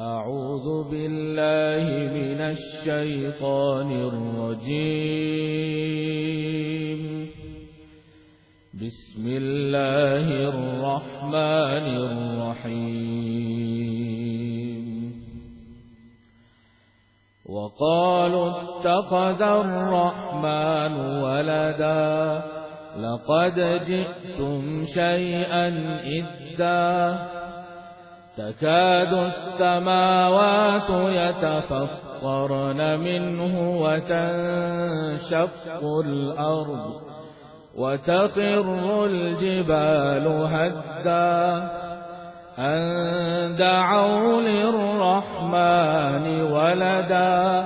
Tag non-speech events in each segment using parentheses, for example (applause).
أعوذ بالله من الشيطان الرجيم. بسم الله الرحمن الرحيم. وقالوا اتخذ الرحمن ولدا لقد جئتم شيئا إدا تكاد السماوات يتفطرن منه وتنشق الأرض وتخر الجبال هدا أن دعوا للرحمن ولدا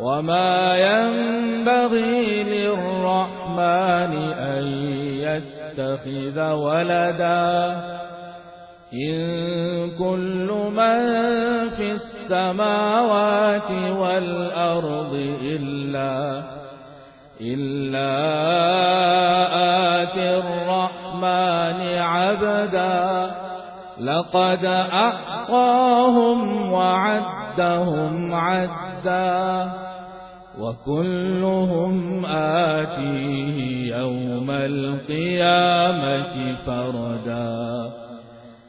وما ينبغي للرحمن أن يتخذ ولدا إن كل من في السماوات والأرض إلا إلا آتي الرحمن عبدا لقد أحصاهم وعدهم عدا وكلهم آتيه يوم القيامة فردا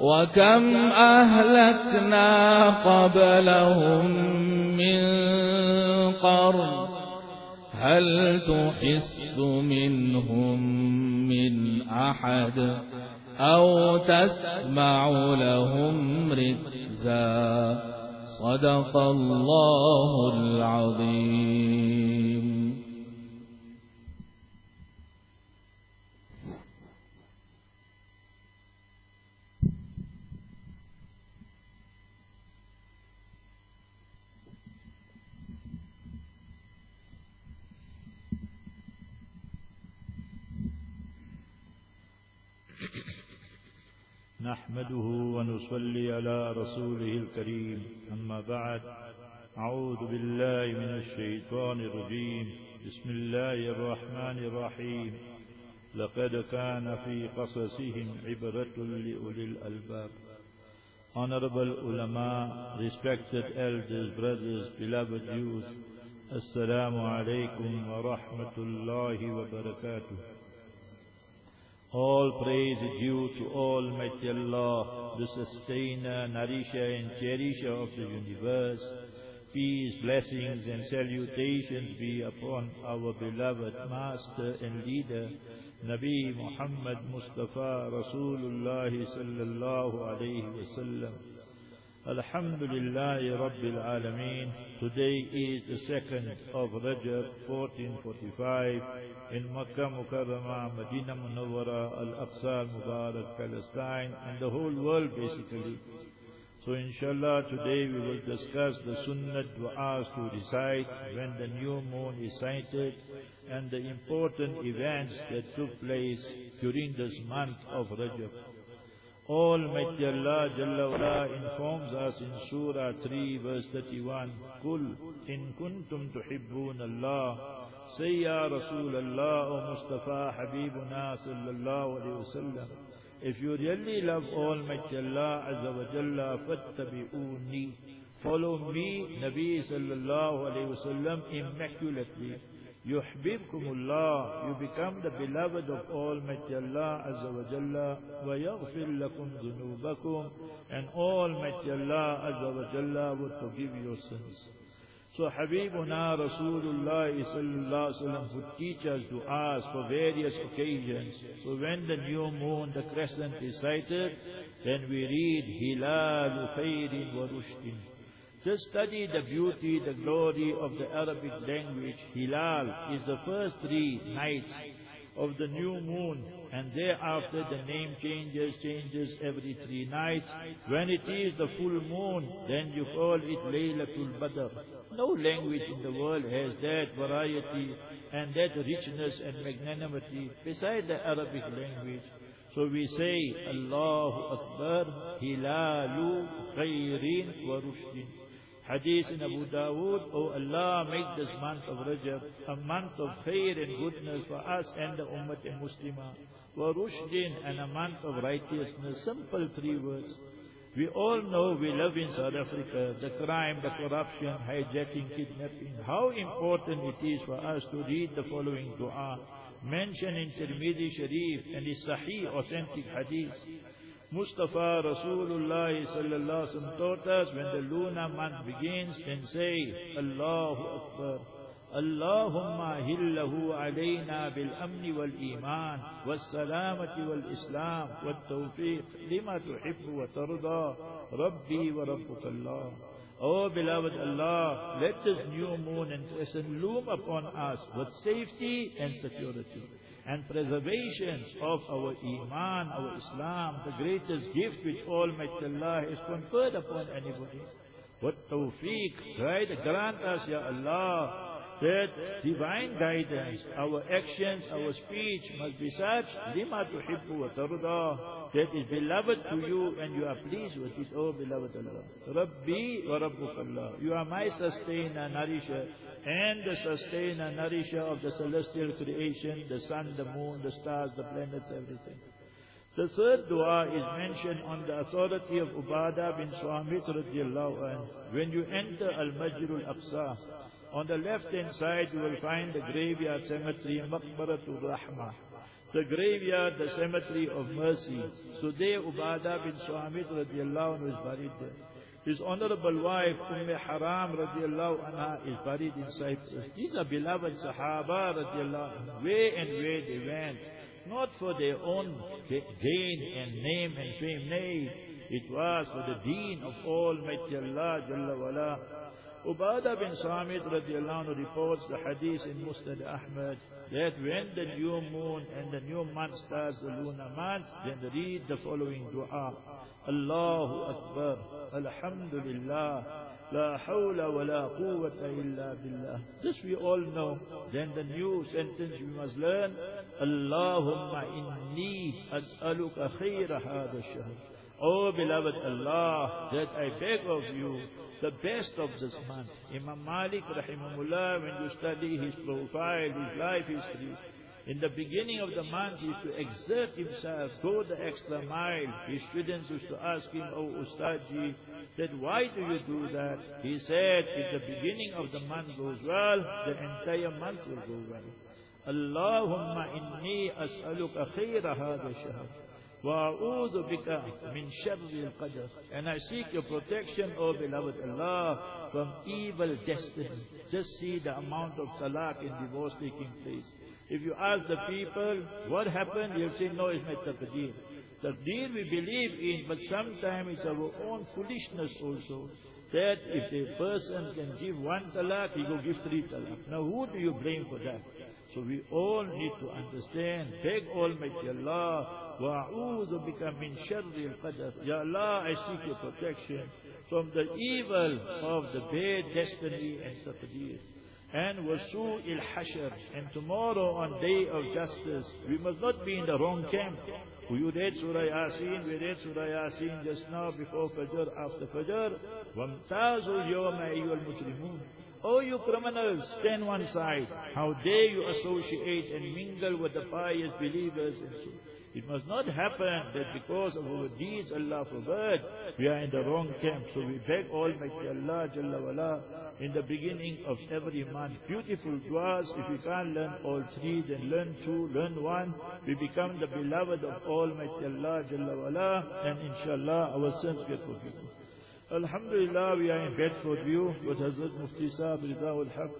وكم أهلكنا قبلهم من قرن هل تحس منهم من أحد أو تسمع لهم ركزا صدق الله العظيم. نحمده ونصلي على رسوله الكريم. أما بعد أعوذ بالله من الشيطان الرجيم. بسم الله الرحمن الرحيم. لقد كان في قصصهم عبرة لأولي الألباب. Honorable ulama, respected elders, brothers, beloved youth, Assalamu alaikum wa rahmatullahi wa barakatuh. All praise is due to Almighty Allah, the sustainer, nourisher and cherisher of the universe. Peace, blessings and salutations be upon our beloved Master and Leader, Nabi Muhammad Mustafa Rasulullah sallallahu alayhi wa sallam. Alhamdulillah Rabbil Alameen. Today is the second of Rajab 1445 in Makkah Mukarramah, Medina Munawwara, Al-Aqsa Mubarak, Palestine and the whole world basically. So inshallah today we will discuss the sunnah du'as to recite when the new moon is sighted and the important events that took place during this month of Rajab. Almighty Allah Jalla wala informs us in Surah 3 verse 31, Kul in kuntum tuhibbun Allah, say Ya Rasul Allah O Mustafa Habibuna sallallahu alayhi wa sallam, if you really love Almighty Allah Azza wa Jalla, fattabi'uni, follow me, Nabi sallallahu alayhi wa sallam, immaculately. يحببكم الله you become the beloved of Almighty Allah Azza wa Jalla ويغفر لكم ذنوبكم and Almighty Allah Azza wa Jalla would forgive your sins so Habibuna Rasulullah sallallahu alaihi wasallam would teach us to ask for various occasions so when the new moon the crescent is sighted then we read Hilal khairin wa rushdin Just study the beauty, the glory of the Arabic language. Hilal is the first three nights of the new moon, and thereafter the name changes, changes every three nights. When it is the full moon, then you call it Laylatul Badr. No language in the world has that variety and that richness and magnanimity beside the Arabic language. So we say, Allahu Akbar, Hilalu Khairin wa Rushdin. Hadith in Abu Dawood, Oh Allah, make this month of Rajab a month of khair and goodness for us and the Ummah and Muslimah. Wa Rushdin and a month of righteousness. Simple three words. We all know we live in South Africa, the crime, the corruption, hijacking, kidnapping. How important it is for us to read the following dua mentioned in Tirmidhi Sharif and the Sahih authentic hadith. Mustafa Rasulullah sallallahu alaihi wasallam taught us when the lunar month begins, then say, Allahu Akbar. اللهم هله علينا بالأمن والإيمان والسلامة والإسلام والتوفيق لما تحب وترضى ربي وربك الله Oh beloved Allah, let this new moon and crescent loom upon us with safety and security and preservation of our Iman, our Islam, the greatest gift which Almighty Allah has conferred upon anybody. What tawfiq, grant us, Ya Allah, that divine guidance, our actions, our speech must be such, lima tuhibbu wa tarda, that is beloved to you and you are pleased with it, oh beloved Allah. Rabbi wa Rabbuk Allah. You are my sustainer, nourisher, and the sustainer, nourisher of the celestial creation, the sun, the moon, the stars, the planets, everything. The third dua is mentioned on the authority of Ubadah bin Swamit radiallahu anh. When you enter Al-Majr al-Aqsa, on the left-hand side, you will find the graveyard cemetery, Maqbaratul Rahmah. The graveyard, the cemetery of mercy. So there, Ubadah bin Suhamid radiallahu anhu is buried there. His honorable wife, Umm Haram radiallahu anha, is buried in Cyprus. These are beloved Sahaba radiallahu anhu. Where and where they went. Not for their own gain and name and fame. Nay, it was for the deen of Almighty Allah Jalla wala. Ubadah bin Samit radiallahu anhu reports the hadith in Musnad Ahmad that when the new moon and the new month starts the lunar month, then read the following dua. Allahu Akbar, Alhamdulillah, La hawla wa la quwwata illa billah. This we all know. Then the new sentence we must learn, Allahumma inni as'aluka khayra hadha shahr. Oh beloved Allah, that I beg of you the best of this month. Imam Malik rahimahullah, when you study his profile, his life history, in the beginning of the month, he used to exert himself, go the extra mile. His students used to ask him, Oh Ustadji, that why do you do that? He said, if the beginning of the month goes well, the entire month will go well. Allahumma inni as'aluka khayra hadha shahr. وأعوذ بك من شر القدر and I seek your protection O beloved Allah from evil destiny just see the amount of talaq in divorce taking place if you ask the people what happened they'll say no it's my taqdeer taqdeer we believe in but sometimes it's our own foolishness also that if a person can give one talaq he go give three talaq now who do you blame for that so we all need to understand, beg Almighty Allah, وَأَعُوذُ بِكَ مِنْ شَرِّ الْقَدَرِ Ya Allah, I seek your protection from the evil of the bad destiny and taqdeer. And wasu il hashr. And tomorrow on day of justice, we must not be in the wrong camp. We read Surah Yasin, we read Surah Yasin just now before Fajr, after Fajr. وَامْتَازُوا الْيَوْمَ أَيُّهَا الْمُجْرِمُونَ Oh, you criminals, stand one side. How dare you associate and mingle with the pious believers and so. it must not happen that because of our deeds, Allah forbid, we are in the wrong camp. So we beg Almighty Allah Jalla wala, in the beginning of every month. Beautiful du'as. If we can't learn all three, then learn two, learn one. We become the beloved of Almighty Allah Jalla wala, and inshallah our sins get forgiven. Alhamdulillah, we are in Bedfordview with Hazrat Mufti Saab Rida ul Haq,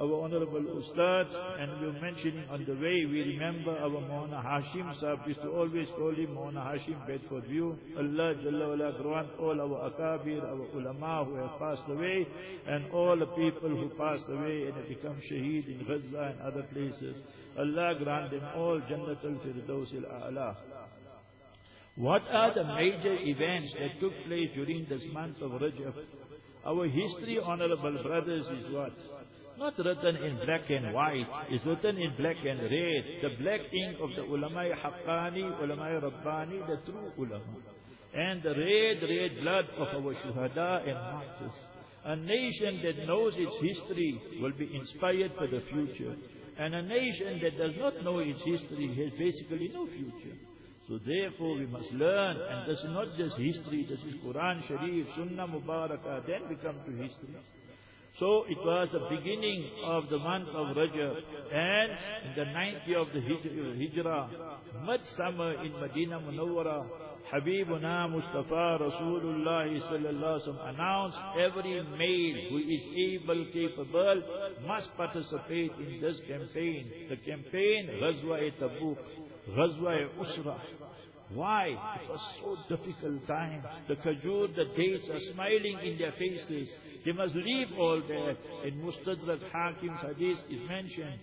our Honorable Ustad, and we are mentioning on the way, we remember our Mohana Hashim Saab, used to always call him Mohana Hashim Bedfordview. Allah Jalla wala grant all our akabir, our ulama who have passed away, and all the people who passed away and have become shaheed in Gaza and other places. Allah grant them all Jannatul Firdaus al-A'la. What are the major events that took place during this month of Rajab? Our history, honorable brothers, is what? Not written in black and white. It's written in black and red. The black ink of the ulama haqqani, ulama rabbani, the true ulama. And the red, red blood of our shuhada and martyrs. A nation that knows its history will be inspired for the future. And a nation that does not know its history has basically no future. So therefore we must learn, and this is not just history, this is Quran Sharif, Sunnah Mubarakah, then we come to history. So it was the beginning of the month of Rajab, and in the ninth year of the Hijrah, midsummer in Medina Munawwara, Habibuna Mustafa Rasulullah sallallahu announced every male who is able, capable, must participate in this campaign. The campaign, Ghazwa-e-Tabuk. Ghazwa-e-Usra. Why? It was so difficult time. The Kajur, the dates are smiling in their faces. They must leave all that. In Mustadrak Hakim's hadith is mentioned.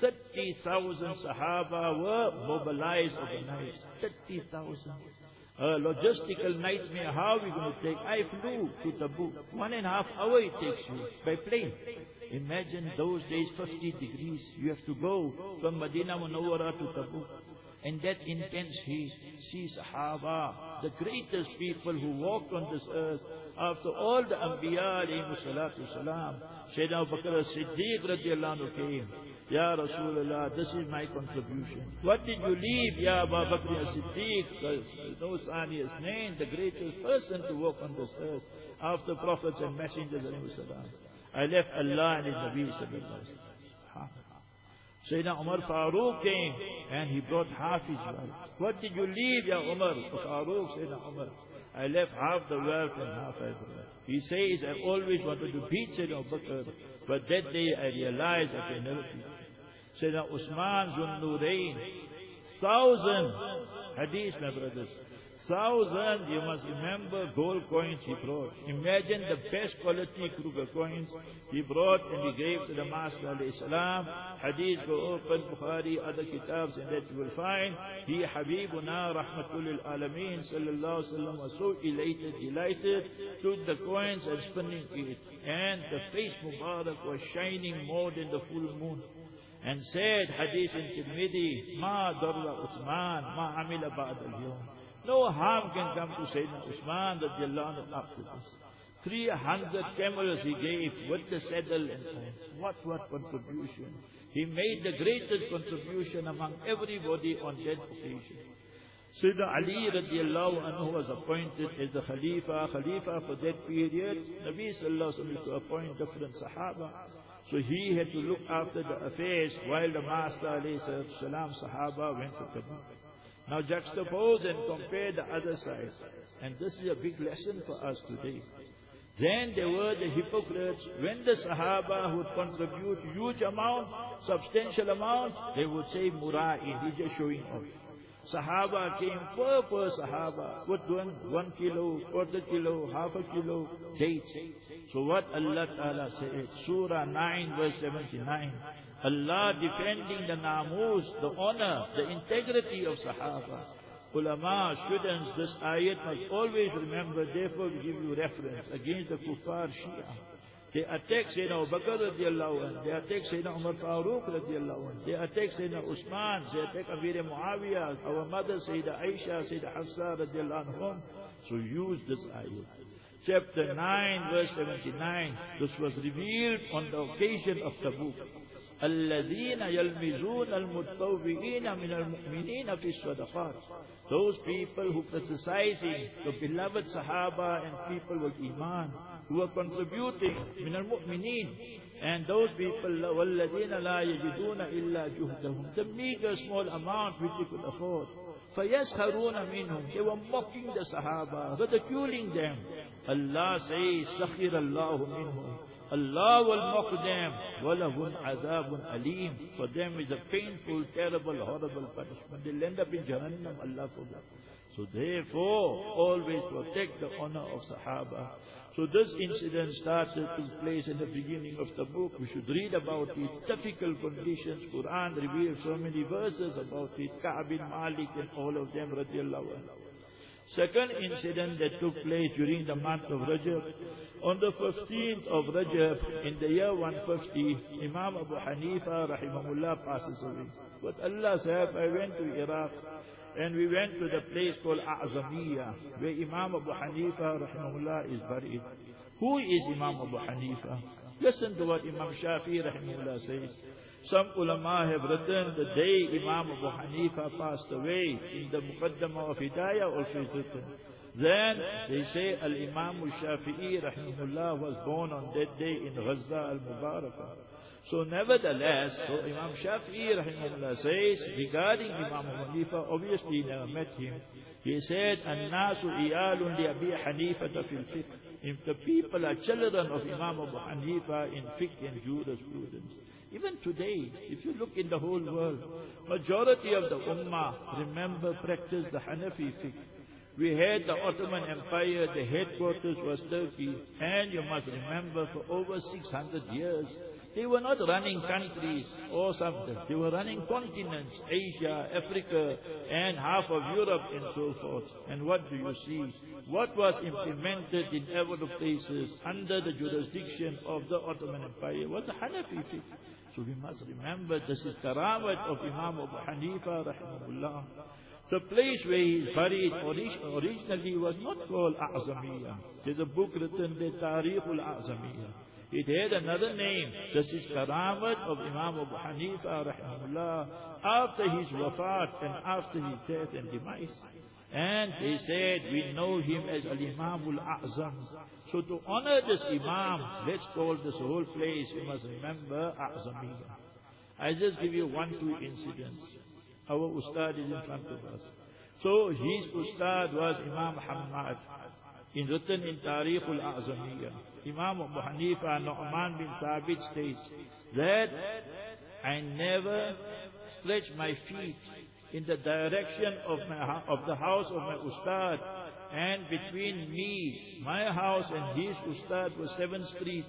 30,000 Sahaba were mobilized overnight. 30,000. A logistical nightmare. How are we going to take? I flew to Tabuk. One and a half hour it takes you by plane. Imagine those days, 50 degrees. You have to go from Medina Munawwara to Tabuk. In that intense heat, see Sahaba, the greatest people who walked on this earth, after all the Anbiya alayhi salatu salam, Sayyidina Abu Bakr as-Siddiq radiallahu anhu came. Ya Rasulullah, this is my contribution. What did you leave, Ya Abu Bakr as-Siddiq? No Saniya's name, the greatest person to walk on this earth, after prophets and messengers alayhi salam. I left Allah and His Nabi sallallahu alayhi Sayyidina Umar Farooq came and he brought half his wealth. What did you leave, Ya Umar? Farooq, Sayyidina Umar. I left half the wealth and half I brought. He says, I always wanted to beat Sayyidina Bakr, but that day I realized I can never beat Sayyidina Usman Zunnurain, thousand hadith, my brothers thousand, you must remember, gold coins he brought. Imagine the best quality Kruger coins he brought and he gave to the Master salam. Hadith, go open Bukhari, other kitabs, and that you will find. He, Habibuna, Rahmatul Alameen, sallallahu wa was so elated, delighted, took the coins and spinning it. And the face Mubarak was shining more than the full moon and said, Hadith in Tirmidhi, Ma darra Usman, ma amila ba'd al-yawm. No harm can come to Sayyidina Usman radiallahu anhu after this. 300 camels he gave with the saddle and. What, what contribution. He made the greatest contribution among everybody on that occasion. Sayyidina Ali radiallahu anhu was appointed as the Khalifa. Khalifa for that period, Nabi sallallahu alaihi wasallam to appoint different Sahaba. So he had to look after the affairs while the Master alayhi salam Sahaba went to Tabuk. Now juxtapose and compare the other side. And this is a big lesson for us today. Then there were the hypocrites. When the Sahaba would contribute huge amount, substantial amount, they would say Mura'in, he's just showing off. Sahaba came per per Sahaba, put one, one kilo, quarter kilo, half a kilo, dates. So what Allah Ta'ala said, Surah 9 verse 79, Allah defending the namus, the honor, the integrity of Sahaba. Ulama, students, this ayat must always remember, therefore we give you reference against the kuffar Shia. They attack Sayyidina Abu Bakr radiallahu anh. They attack Sayyidina Umar Farooq radiallahu anh. They attack Sayyidina Usman. They attack Amir Muawiyah. Our mother Sayyidina Aisha, Sayyidina Hafsa radiallahu anhum. So use this ayat. Chapter 9 verse 79. This was revealed on the occasion of Tabuk. الذين يلمزون المتطوعين من المؤمنين في الصدقات those people who criticizing the beloved Sahaba and people with Iman who are contributing من المؤمنين and those people والذين لا يجدون إلا جهدهم the meager small amount which they could afford فَيَسْخَرُونَ مِنْهُمْ They were mocking the Sahaba, ridiculing them. Allah says, سَخِرَ اللَّهُ مِنْهُمْ Allah will mock them. وَلَهُمْ عَذَابٌ أَلِيمٌ For them is a painful, terrible, horrible punishment. They'll end up in Jahannam, Allah forbid. So therefore, always protect the honor of Sahaba. So this incident started to place in the beginning of the book. We should read about it. Difficult conditions. Quran reveals so many verses about it. Ka'b bin Malik and all of them. Second incident that took place during the month of Rajab. On the 15th of Rajab, in the year 150, Imam Abu Hanifa rahimahullah passes away. But Allah said, I went to Iraq and we went to the place called A'zamiyah, where Imam Abu Hanifa rahimahullah is buried. Who is Imam Abu Hanifa? Listen to what Imam Shafi rahimahullah says. Some ulama have written the day Imam Abu Hanifa passed away in the Muqaddamah of Hidayah also is written. Then they say Al-Imam Shafi'i rahimahullah was born on that day in Gaza al-Mubarakah. So nevertheless, so Imam Shafi'i rahimahullah says regarding Imam Hanifa, obviously he never met him. He says, الناس إيال لأبي حنيفة في الفقه. If the people are children of Imam Abu Hanifa in fiqh and jurisprudence. Even today, if you look in the whole world, majority of the ummah remember, practice the Hanafi fiqh. We had the Ottoman Empire, the headquarters was Turkey, and you must remember for over 600 years, they were not running countries or something. They were running continents, Asia, Africa, and half of Europe and so forth. And what do you see? What was implemented in every places under the jurisdiction of the Ottoman Empire was the Hanafi. So we must remember this is Karamat of Imam Abu Hanifa rahimahullah. The place where he is buried originally was not called A'zamiyah. There's a book written there, Tarikh al-A'zamiyah. It had another name. This is Karamat of Imam Abu Hanifa rahimahullah after his wafat and after his death and demise. And they said, we know him as Al-Imam Al-A'zam. So to honor this Imam, let's call this whole place, you must remember, A'zamiyah. I just give you one, two incidents. Our Ustad is in front of us. So his Ustad was Imam Hammad, in written in Tarikh al-A'zamiyah. Imam Abu Hanifa Nu'man bin Thabit states that I never stretch my feet in the direction of, my, of the house of my Ustad and between me, my house and his Ustad were seven streets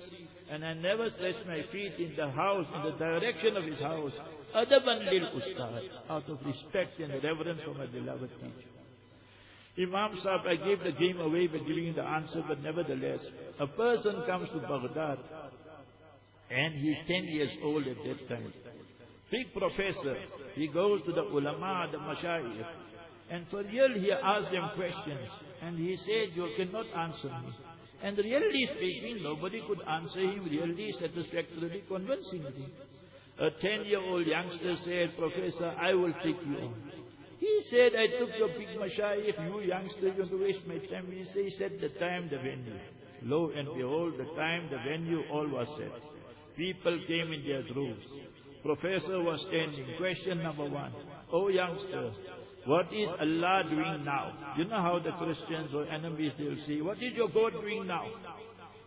and I never stretched my feet in the house, in the direction of his house, adaban lil Ustad, out of respect and reverence for my beloved teacher. Imam Sahib, I gave the game away by giving the answer, but nevertheless, a person comes to Baghdad and he's 10 years old at that time. Big professor, he goes to the ulama, the mashayikh, and for real he asks them questions, and he said, you cannot answer me. And really speaking, nobody could answer him really satisfactorily, convincingly. A 10-year-old youngster said, Professor, I will take you on. He said, I took your big mashayikh, you youngster, you're going to waste my time. He said, he said the time, the venue. Lo and behold, the time, the venue, all was set. People came in their droves. Professor was standing. Question number one. Oh youngster, what is Allah doing now? You know how the Christians or enemies they'll say, what is your God doing now?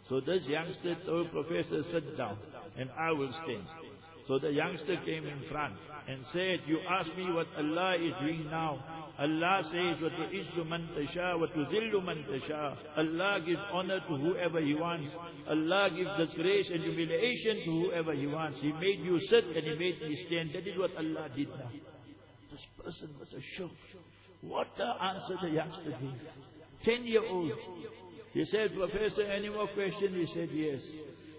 So this youngster told Professor, sit down and I will stand. So the youngster came in front and said, you ask me what Allah is doing now. Allah says, وَتُعِزُّ مَنْ تَشَاءُ وَتُذِلُّ مَنْ تَشَاءُ Allah gives honor to whoever He wants. Allah gives disgrace and humiliation to whoever He wants. He made you sit and He made me stand. That is what Allah did now. This person was a shock. What the answer the youngster gave. Ten year old. He said, Professor, any more questions? He said, yes.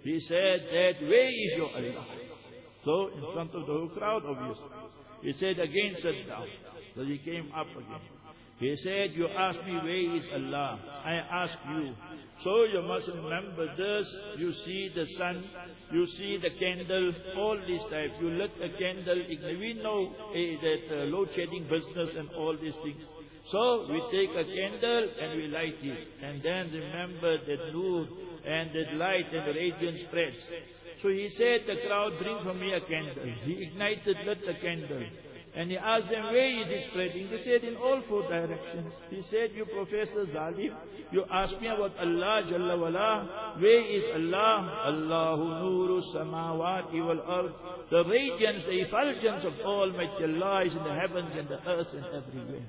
He said that, where is your Allah? So, in front of the whole crowd, obviously. He said, again sit down. So he came up again. He said, you ask me where is Allah? I ask you. So you must remember this. You see the sun, you see the candle, all these types. You lit a candle. We know eh, that uh, load shedding business and all these things. So we take a candle and we light it. And then remember that nur and that light and the radiance spreads. So he said, the crowd, bring for me a candle. He ignited, lit the candle. And he asked them, where is it spreading? They said, in all four directions. He said, you Professor Zalim, you ask me about Allah Jalla wala. Where is Allah? Allahu nuru samawati wal ard. The radiance, the effulgence of Almighty Allah is in the heavens and the earth and everywhere.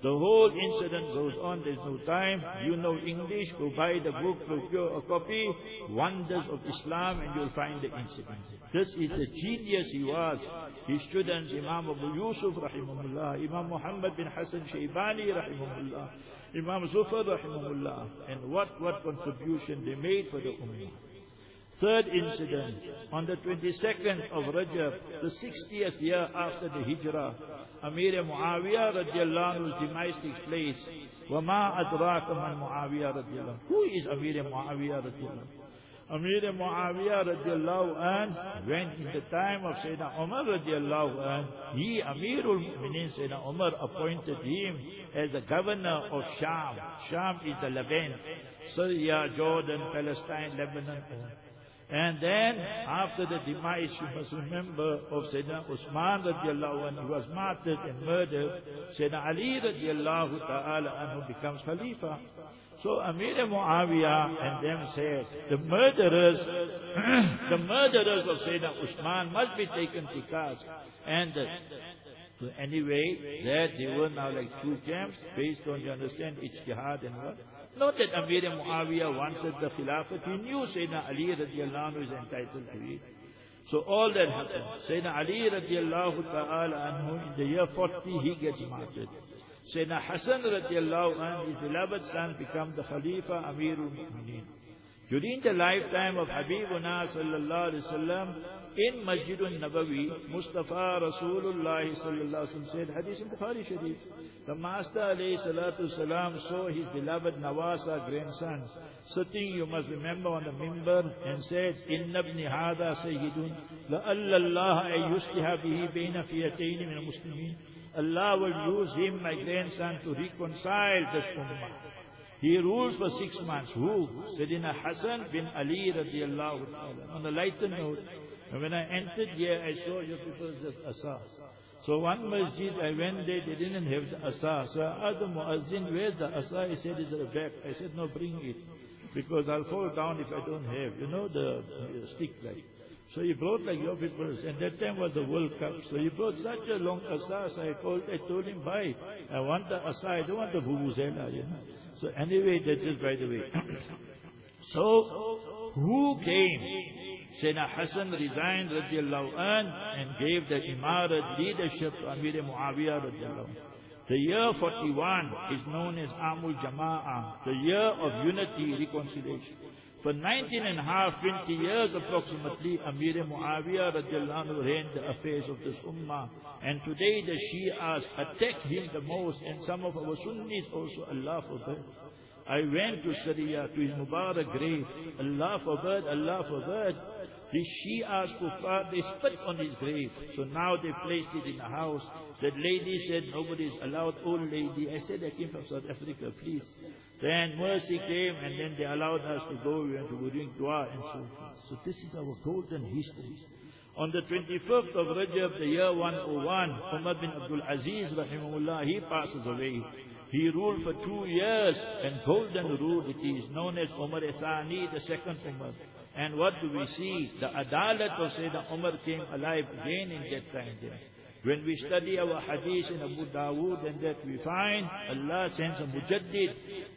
The whole incident goes on, there's no time. You know English, go buy the book, procure a copy, Wonders of Islam, and you'll find the incident. This is the genius he was. His students, Imam Abu Yusuf, rahimahullah, Imam Muhammad bin Hassan Shaybani, rahimahullah, Imam Zufar, rahimahullah, and what, what contribution they made for the Ummah. Third incident, on the 22nd of Rajab, the 60th year after the Hijrah, امیر معاویہ رضی اللہ عنہ اس دیمائیس تیس place وما ادراک من معاویہ رضی اللہ عنہ۔ کوئی اس امیر معاویہ رضی اللہ عنہ؟ امیر معاویہ رضی اللہ عنہ وینٹ ان تی تائم آف سیدہ عمر رضی اللہ عنہ یہ امیر المؤمنین سیدہ Umar appointed as the governor Palestine And then, after the demise, you must remember, of Sayyidina Usman radiallahu anhu, who was martyred and murdered, Sayyidina Ali radiallahu ta'ala anhu becomes Khalifa. So Amir Muawiyah and them said, the murderers, (clears throat) the murderers of Sayyidina Usman must be taken to task. And uh, so anyway, that they were now like two camps, based on, you understand, ijtihad and what? Not that Amir Muawiyah wanted the Khilafat. He knew Sayyidina Ali radiallahu anhu is entitled to it. So all that happened. Sayyidina Ali radiallahu ta'ala anhu, in the year 40, he gets martyred. Sayyidina Hassan radiallahu anhu, his beloved son, become the Khalifa Amirul Mu'mineen. During the lifetime of Habibuna sallallahu alayhi wasallam, in Masjidun Nabawi, Mustafa Rasulullah sallallahu alayhi wasallam said, Hadith in Bukhari Sharif, the Master alayhi salatu salam saw his beloved Nawasa grandson sitting, you must remember, on the mimbar and said, Inna ibni hada sayyidun, la'alla Allah ay yusliha bihi bayna fiyatayn min muslimin. Allah will use him, my grandson, to reconcile this ummah. He rules for six months. Who? Sayyidina Hassan bin Ali radiallahu ta'ala. On a lighter note, when I entered here, I saw your people just asa. So one masjid, I went there, they didn't have the asa. So I asked the muazzin, where's the asa? He said, it's at the back. I said, no, bring it. Because I'll fall down if I don't have. You know, the, the stick like. So he brought like your people's, and that time was the World Cup. So he brought such a long asa, so I, called, I told him, buy. I want the asa, I don't want the vuvuzela, you know. So anyway, that is just by the way. (coughs) so, who came? Sayyidina Hassan resigned radiallahu an and gave the Imarat leadership to Amir Muawiyah radiallahu The year 41 is known as Amul Jama'ah, the year of unity, reconciliation. For 19 and a half, 20 years approximately, Amir Muawiyah radiallahu reigned the affairs of this ummah. And today the Shias attack him the most, and some of our Sunnis also, Allah forbid. I went to Syria, to his Mubarak grave. Allah forbid, Allah forbid. The Shias kuffar, they spit on his grave. So now they placed it in a house. That lady said, nobody is allowed, old lady. I said, I came from South Africa, please. Then mercy came and then they allowed us to go and to drink dua and so forth. So this is our golden history. On the 25th of Rajab, the year 101, Umar bin Abdul Aziz, rahimahullah, he passes away. He ruled for two years, and golden rule it is, known as Umar Ethani, the second Umar. And what do we see? The adalat of Sayyidina Umar came alive again in that time. When we study our hadith in Abu Dawood and that we find Allah sends a mujaddid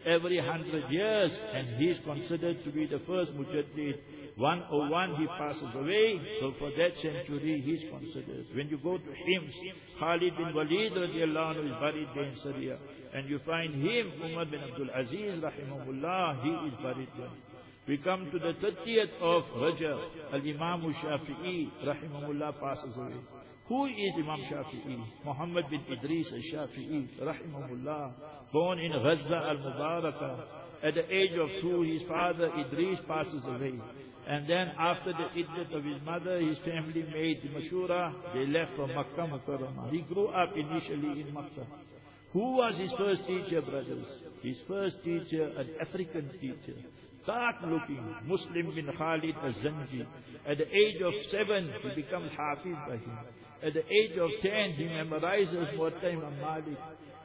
every hundred years and he is considered to be the first mujaddid. 101 he passes away, so for that century he is considered. When you go to Homs, Khalid bin Walid radiallahu anhu is buried there in Syria. And you find him, Umar bin Abdul Aziz rahimahullah, he is buried there. We come to the 30th of Rajab, Al-Imam Shafi'i, rahimahullah, passes away. Who is Imam Shafi'i? Muhammad bin Idris al-Shafi'i, rahimahullah, born in Gaza al-Mubarakah. At the age of two, his father Idris passes away. And then after the iddat of his mother, his family made Mashura. They left for Makkah Mukarramah. He grew up initially in Makkah. Who was his first teacher, brothers? His first teacher, an African teacher. Dark looking, Muslim bin Khalid al-Zanji. At the age of seven, he becomes Hafiz by him. At the age of 10, he memorizes Muwatta Imam Malik.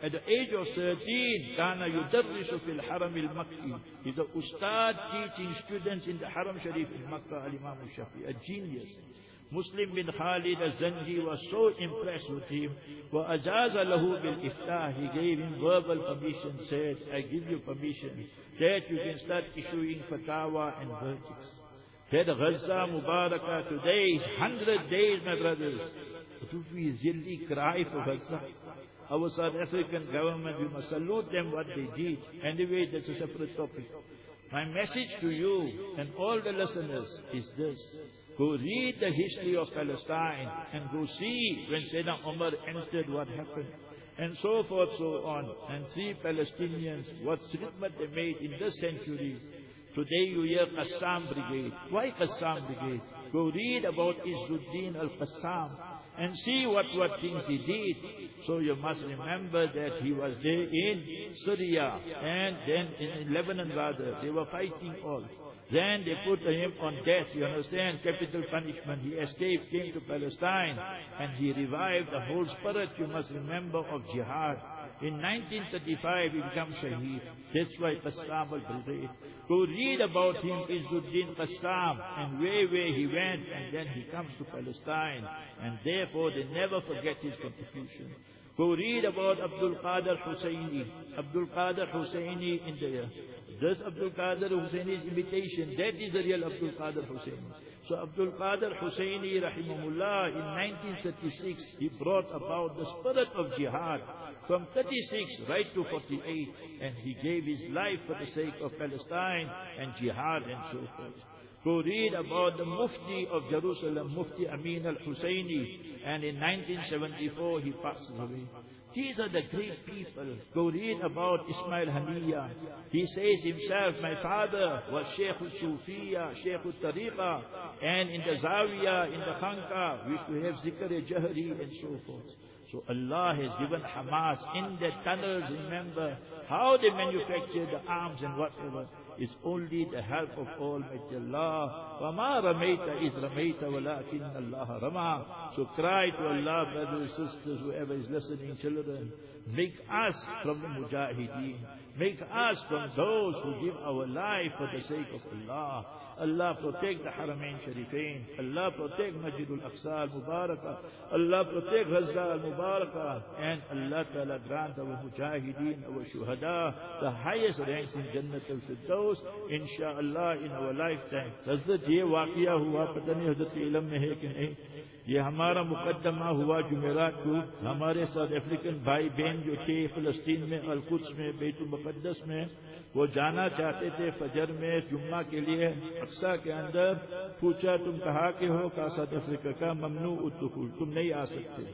At the age of 13, Kana yudarrisu fil haram al-Makki. He's a ustad teaching students in the Haram Sharif in Makkah, al-Imam al-Shafi, a genius. Muslim bin Khalid al-Zanji was so impressed with him. وَأَجَازَ لَهُ بِالْإِفْتَاحِ He gave him verbal permission, said, I give you permission that you can start issuing fatwa and verdicts. That Gaza Mubarakah today is 100 days, my brothers. But if we really cry for Gaza, our South African government, we must salute them what they did. Anyway, that's a separate topic. My message to you and all the listeners is this. Go read the history of Palestine and go see when Sayyidina Umar entered what happened. And so forth, so on. And see Palestinians, what khidmat they made in this century. Today you hear Qassam Brigade. Why Qassam Brigade? Go read about Izzuddin al-Qassam and see what, what things he did. So you must remember that he was there in Syria and then in Lebanon rather. They were fighting all. Then they put him on death, you understand, capital punishment. He escaped, came to Palestine, and he revived the whole spirit, you must remember, of jihad. In 1935, he becomes Shaheed. That's why Qassam al-Brigade. Go read about him, Izzuddin Qassam, and where, where he went, and then he comes to Palestine. And therefore, they never forget his contribution. Go read about Abdul Qadir Husseini. Abdul Qadir Husseini in the this Abdul Qadir Husseini's imitation, that is the real Abdul Qadir Husseini. So Abdul Qadir Husseini, rahimahullah, in 1936, he brought about the spirit of jihad from 36 right to 48, and he gave his life for the sake of Palestine and jihad and so forth. Go read about the Mufti of Jerusalem, Mufti Amin al-Husseini, and in 1974 he passed away. These are the great people. Go read about Ismail Haniya. He says himself, my father was Sheikh al-Sufiya, Sheikh al-Tariqa, and in the Zawiya, in the Khanka, we have Zikr Jahri and so forth. So Allah has given Hamas in the tunnels, remember how they manufacture the arms and whatever is only the help of Almighty Allah. وَمَا رَمَيْتَ إِذْ رَمَيْتَ وَلَكِنَّ اللَّهَ رَمَى So cry to Allah, brothers and sisters, whoever is listening, children. Make us from the mujahideen. Make us from those who give our life for the sake of Allah. اللہ پروتیک دا حرمین شریفین، اللہ پروتیک مجد الافصال مبارکہ اللہ پروتیک Gaza المبارکا N اللہ تعالی گرانتا و مجاہدین و شہداء، دا حیث رینس ان جنت الفدوس انشاءاللہ ان اوہ لائف اللہ حضرت یہ واقعہ ہوا، پتہ نہیں حضرت علم میں ہے کہ نہیں، یہ ہمارا مقدمہ ہوا جمعرات کو، ہمارے ساتھ افریقن بھائی بین جو تھے فلسطین میں، القدس میں، بیت المقدس میں وہ جانا چاہتے تھے فجر میں جمعہ کے لیے اقسا کے اندر پوچھا تم کہا کہ ہو کا ساؤتھ افریقہ کا ممنوع الدخول تم نہیں آ سکتے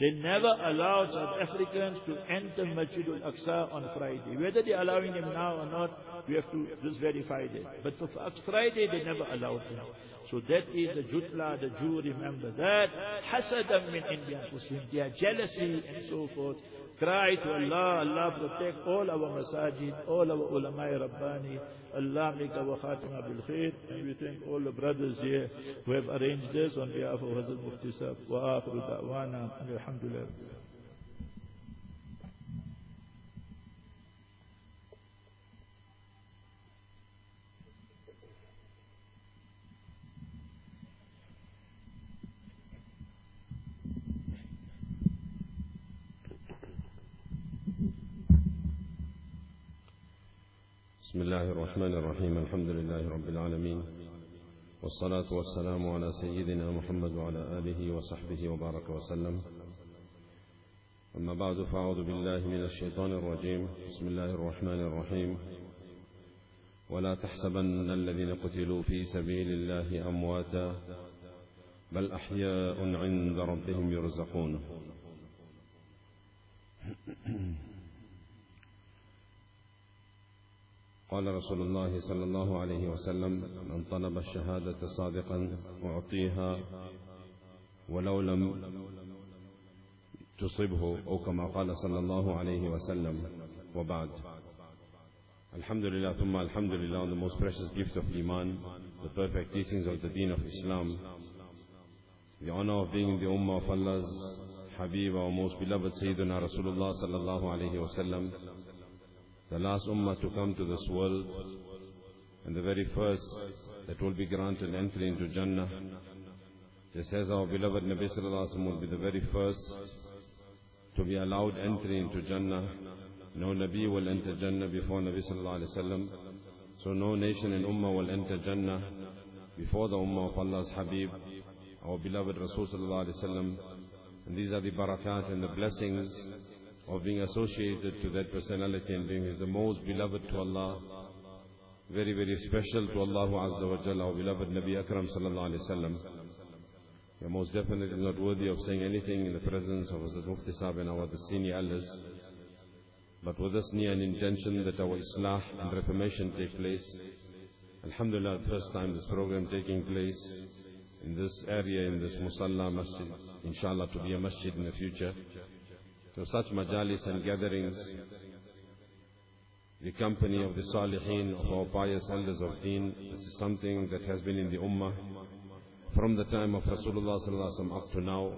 They never allowed South Africans to enter Masjid al-Aqsa on Friday. Whether they're allowing them now or not, we have to just verify that. But for Friday, they never allowed them. So that is the jutla, the Jew, remember that. Hasadam min Indian Muslim. Their jealousy and so forth. Cry to Allah, Allah protect all our masajid, all our ulama rabbani. Allah make our khatima bil khair. And we thank all the brothers here who have arranged this on behalf of Hazrat Mufti Sahib. Wa akhiru da'wana. Alhamdulillah. بسم الله الرحمن الرحيم الحمد لله رب العالمين والصلاة والسلام على سيدنا محمد وعلى آله وصحبه وبارك وسلم. أما بعد فأعوذ بالله من الشيطان الرجيم. بسم الله الرحمن الرحيم. ولا تحسبن الذين قتلوا في سبيل الله أمواتا بل أحياء عند ربهم يرزقون. قال رسول الله صلى الله عليه وسلم من طلب الشهادة صادقا أعطيها ولو لم تصبه أو كما قال صلى الله عليه وسلم وبعد Alhamdulillah, thumma alhamdulillah, the most precious gift of Iman, the perfect teachings of the Deen of Islam. the honor of being in the Ummah of Allah's Habib, our most beloved Sayyidina Rasulullah sallallahu alayhi wasallam, the last Ummah to come to this world, and the very first that will be granted entry into Jannah. Just as our beloved Nabi sallallahu alayhi wa will be the very first to be allowed entry into Jannah. No Nabi will enter Jannah before Nabi sallallahu alayhi wa So no nation and Ummah will enter Jannah before the Ummah of Allah's Habib, our beloved Rasul sallallahu alayhi wa and these are the barakat and the blessings of being associated to that personality and being the most beloved to Allah. Very, very special to Allah Azza wa Jalla, our beloved Nabi Akram sallallahu alayhi wasallam. Are most definitely not worthy of saying anything in the presence of Hazrat Mufti Sahib and our senior elders. But with this near an intention that our Islah and Reformation take place. Alhamdulillah, the first time this program taking place in this area, in this Musalla Masjid inshallah to be a masjid in the future. So such majalis and gatherings, the company of the salihin, of our pious elders of deen, this is something that has been in the ummah from the time of Rasulullah sallallahu up to now.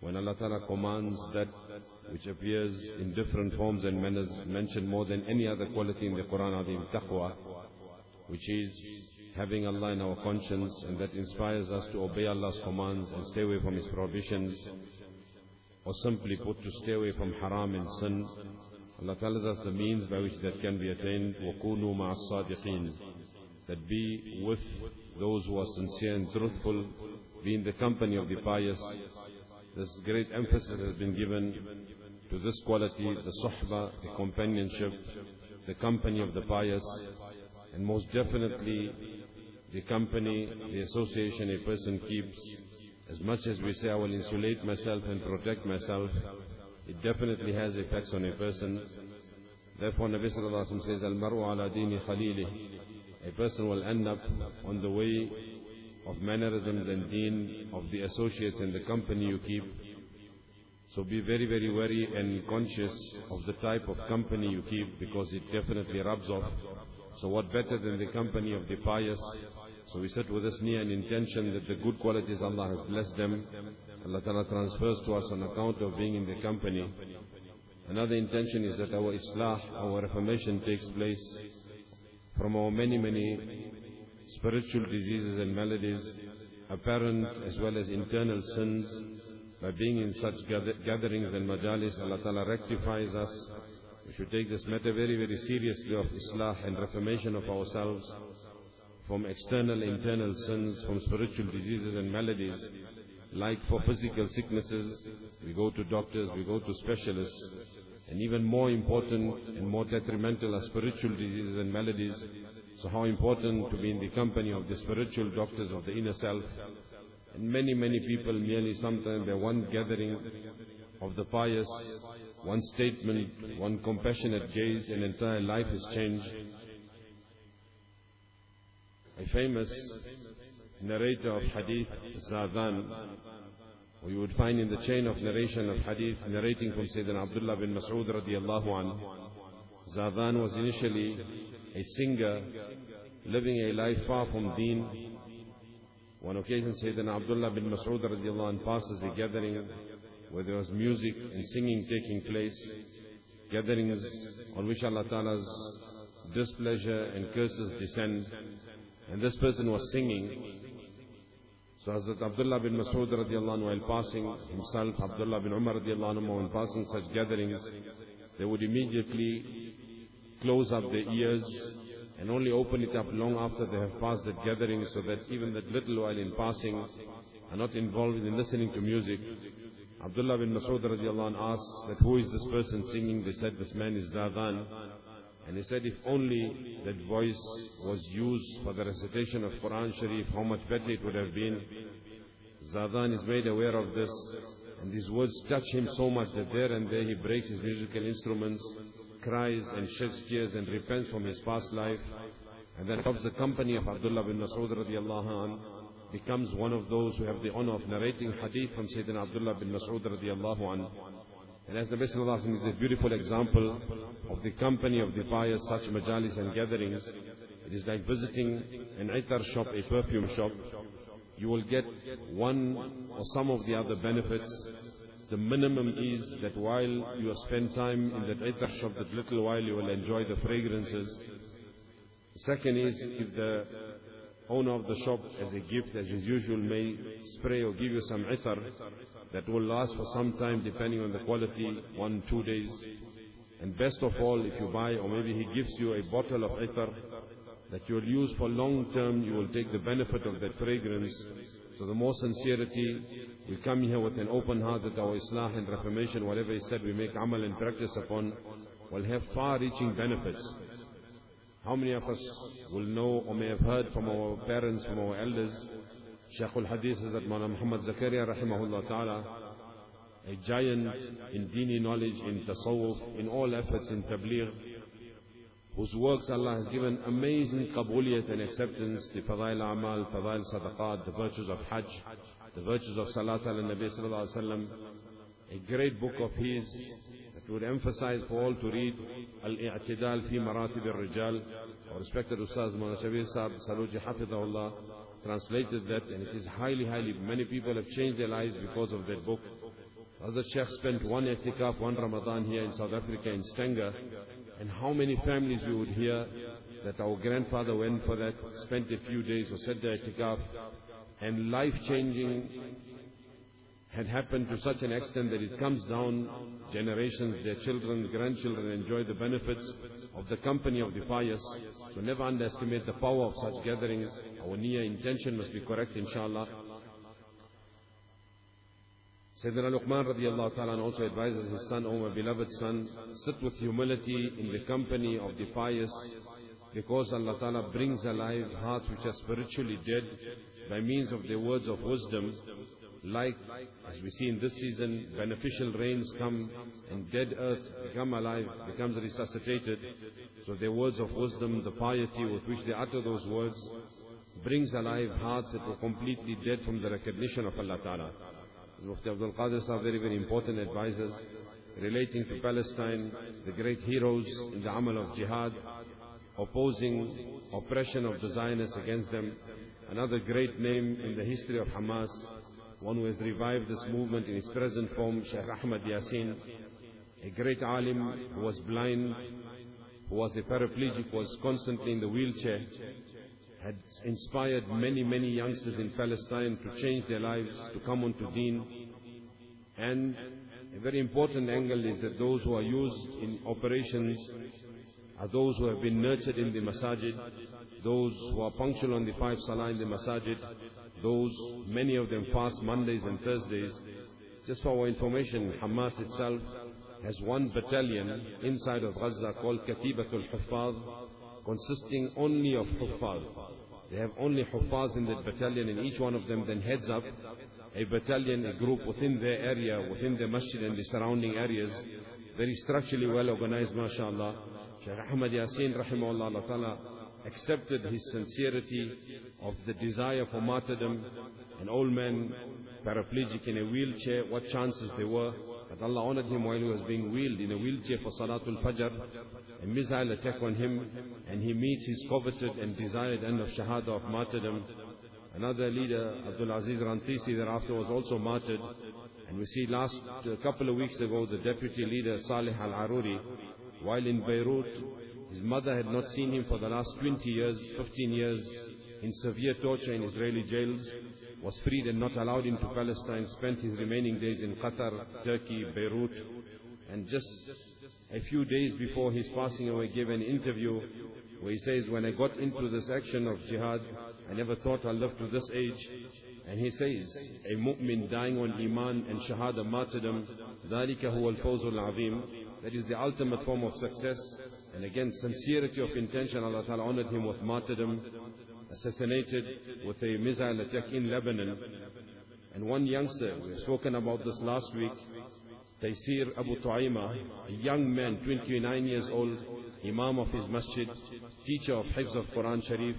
When Allah Ta'ala commands that which appears in different forms and manners, mentioned more than any other quality in the Quran, Adim, taqwa, which is having Allah in our conscience and that inspires us to obey Allah's commands and stay away from His prohibitions or simply put to stay away from haram and sin. Allah tells us the means by which that can be attained. وَكُونُوا مَعَ الصَّادِقِينَ That be with those who are sincere and truthful, be in the company of the pious. This great emphasis has been given to this quality, the suhbah, the companionship, the company of the pious, and most definitely the company, the association a person keeps, as much as we say I will insulate myself and protect myself, it definitely has effects on a person. Therefore Nabi Sallallahu says, Al-Maru ala dini khalili. A person will end up on the way of mannerisms and deen of the associates and the company you keep. So be very, very wary and conscious of the type of company you keep because it definitely rubs off. So what better than the company of the pious so we sit with this near an intention that the good qualities Allah has blessed them, Allah Ta'ala transfers to us on account of being in the company. Another intention is that our Islah, our reformation takes place from our many, many spiritual diseases and maladies, apparent as well as internal sins. By being in such gatherings and majalis, Allah Ta'ala rectifies us. We should take this matter very, very seriously of Islah and reformation of ourselves from external, internal sins, from spiritual diseases and maladies. Like for physical sicknesses, we go to doctors, we go to specialists. And even more important and more detrimental are spiritual diseases and maladies. So how important to be in the company of the spiritual doctors of the inner self. And many, many people merely sometimes by one gathering of the pious, one statement, one compassionate gaze, an entire life is changed a famous narrator of hadith, Zadan, you would find in the chain of narration of hadith narrating from Sayyidina Abdullah bin Mas'ud radiallahu anhu. Zadan was initially a singer living a life far from deen. One occasion Sayyidina Abdullah bin Mas'ud radiallahu anhu passes a gathering where there was music and singing taking place. Gatherings on which Allah Ta'ala's displeasure and curses descend. And this person was singing. So Hazrat Abdullah bin Mas'ud radiallahu anhu while passing himself, Abdullah bin Umar radiallahu anhu when passing such gatherings, they would immediately close up their ears and only open it up long after they have passed that gathering so that even that little while in passing are not involved in listening to music. Abdullah bin Mas'ud radiallahu anhu asked that who is this person singing? They said this man is Zadan. And he said, if only that voice was used for the recitation of Quran Sharif, how much better it would have been. Zadan is made aware of this, and these words touch him so much that there and there he breaks his musical instruments, cries and sheds tears and repents from his past life, and then comes the company of Abdullah bin Mas'ud radiallahu anh, becomes one of those who have the honor of narrating hadith from Sayyidina Abdullah bin Mas'ud radiallahu anh. And as the Messenger is a beautiful example of the company of the pious, such majalis and gatherings, it is like visiting an itar shop, a perfume shop. you will get one or some of the other benefits. The minimum is that while you spent time in that itar shop, that little while you will enjoy the fragrances. The second is if the owner of the shop as a gift, as is usual, may spray or give you some itar that will last for some time depending on the quality, one, two days. And best of all, if you buy or maybe he gives you a bottle of itar that you will use for long term, you will take the benefit of that fragrance. So the more sincerity, we come here with an open heart that our Islah and reformation, whatever is said, we make amal and practice upon, will have far-reaching benefits. How many of us will know or may have heard from our parents, from our elders, Shaykh al-Hadith is that Muhammad Zakaria rahimahullah ta'ala, a giant in dini knowledge, in tasawwuf, in all efforts in tabligh, whose works Allah has given amazing qabuliyat and acceptance, the fadail amal, fadail sadaqat, the virtues of hajj, the virtues of salat ala nabi sallallahu alaihi wasallam, a great book of his that would emphasize for all to read Al-I'tidal fi Maratib al-Rijal, our respected Ustaz Mawlana Shabir Saab Saluji Hafidahullah translated that and it is highly, highly, many people have changed their lives because of that book. Hazrat Sheikh spent one etikaf, one Ramadan here in South Africa in Stanger and how many families we would hear that our grandfather went for that, spent a few days or said the etikaf and life-changing had happened to such an extent that it comes down generations, their children, grandchildren enjoy the benefits of the company of the pious. So never underestimate the power of such gatherings. Our near intention must be correct, inshallah. Sayyidina Luqman radiallahu ta'ala also advises his son, O my beloved son, sit with humility in the company of the pious, because Allah ta'ala brings alive hearts which are spiritually dead by means of the words of wisdom like as we see in this season, beneficial rains come and dead earth become alive, becomes resuscitated. So their words of wisdom, the piety with which they utter those words, brings alive hearts that were completely dead from the recognition of Allah Ta'ala. Mufti Abdul Qadir are very, very important advisors relating to Palestine, the great heroes in the amal of jihad, opposing oppression of the Zionists against them. Another great name in the history of Hamas, one who has revived this movement in its present form, Sheikh Ahmad Yassin, a great alim who was blind, who was a paraplegic, was constantly in the wheelchair, had inspired many, many youngsters in Palestine to change their lives, to come onto deen. And a very important angle is that those who are used in operations are those who have been nurtured in the masajid, those who are punctual on the five salah in the masajid, those, many of them fast Mondays and Thursdays. Just for our information, Hamas itself has one battalion inside of Gaza called Katibatul Huffaz, consisting only of Huffaz. They have only Huffaz in that battalion and each one of them then heads up a battalion, a group within their area, within the masjid and the surrounding areas. Very structurally well organized, mashallah. Shaykh Ahmad Yasin, rahimahullah, ta'ala, accepted his sincerity of the desire for martyrdom, an old man, paraplegic in a wheelchair, what chances there were. But Allah honored him while he was being wheeled in a wheelchair for Salatul Fajr. A missile attack on him, and he meets his coveted and desired end of Shahada of martyrdom. Another leader, Abdul Aziz Rantisi, thereafter was also martyred. And we see last a couple of weeks ago, the deputy leader, Saleh Al-Aruri, while in Beirut, his mother had not seen him for the last 20 years, 15 years, in severe torture in Israeli jails, was freed and not allowed into Palestine, spent his remaining days in Qatar, Turkey, Beirut, and just a few days before his passing away gave an interview where he says, when I got into this action of jihad, I never thought I'd live to this age. And he says, a mu'min dying on iman and shahada martyrdom, ذَلِكَ هُوَ الْفَوْزُ الْعَظِيمُ That is the ultimate form of success. And again, sincerity of intention, Allah Ta'ala honored him with martyrdom, assassinated with a missile attack in Lebanon. And one youngster, we have spoken about this last week, Taysir Abu Tu'aima, a young man, 29 years old, Imam of his masjid, teacher of Hifz of Quran Sharif,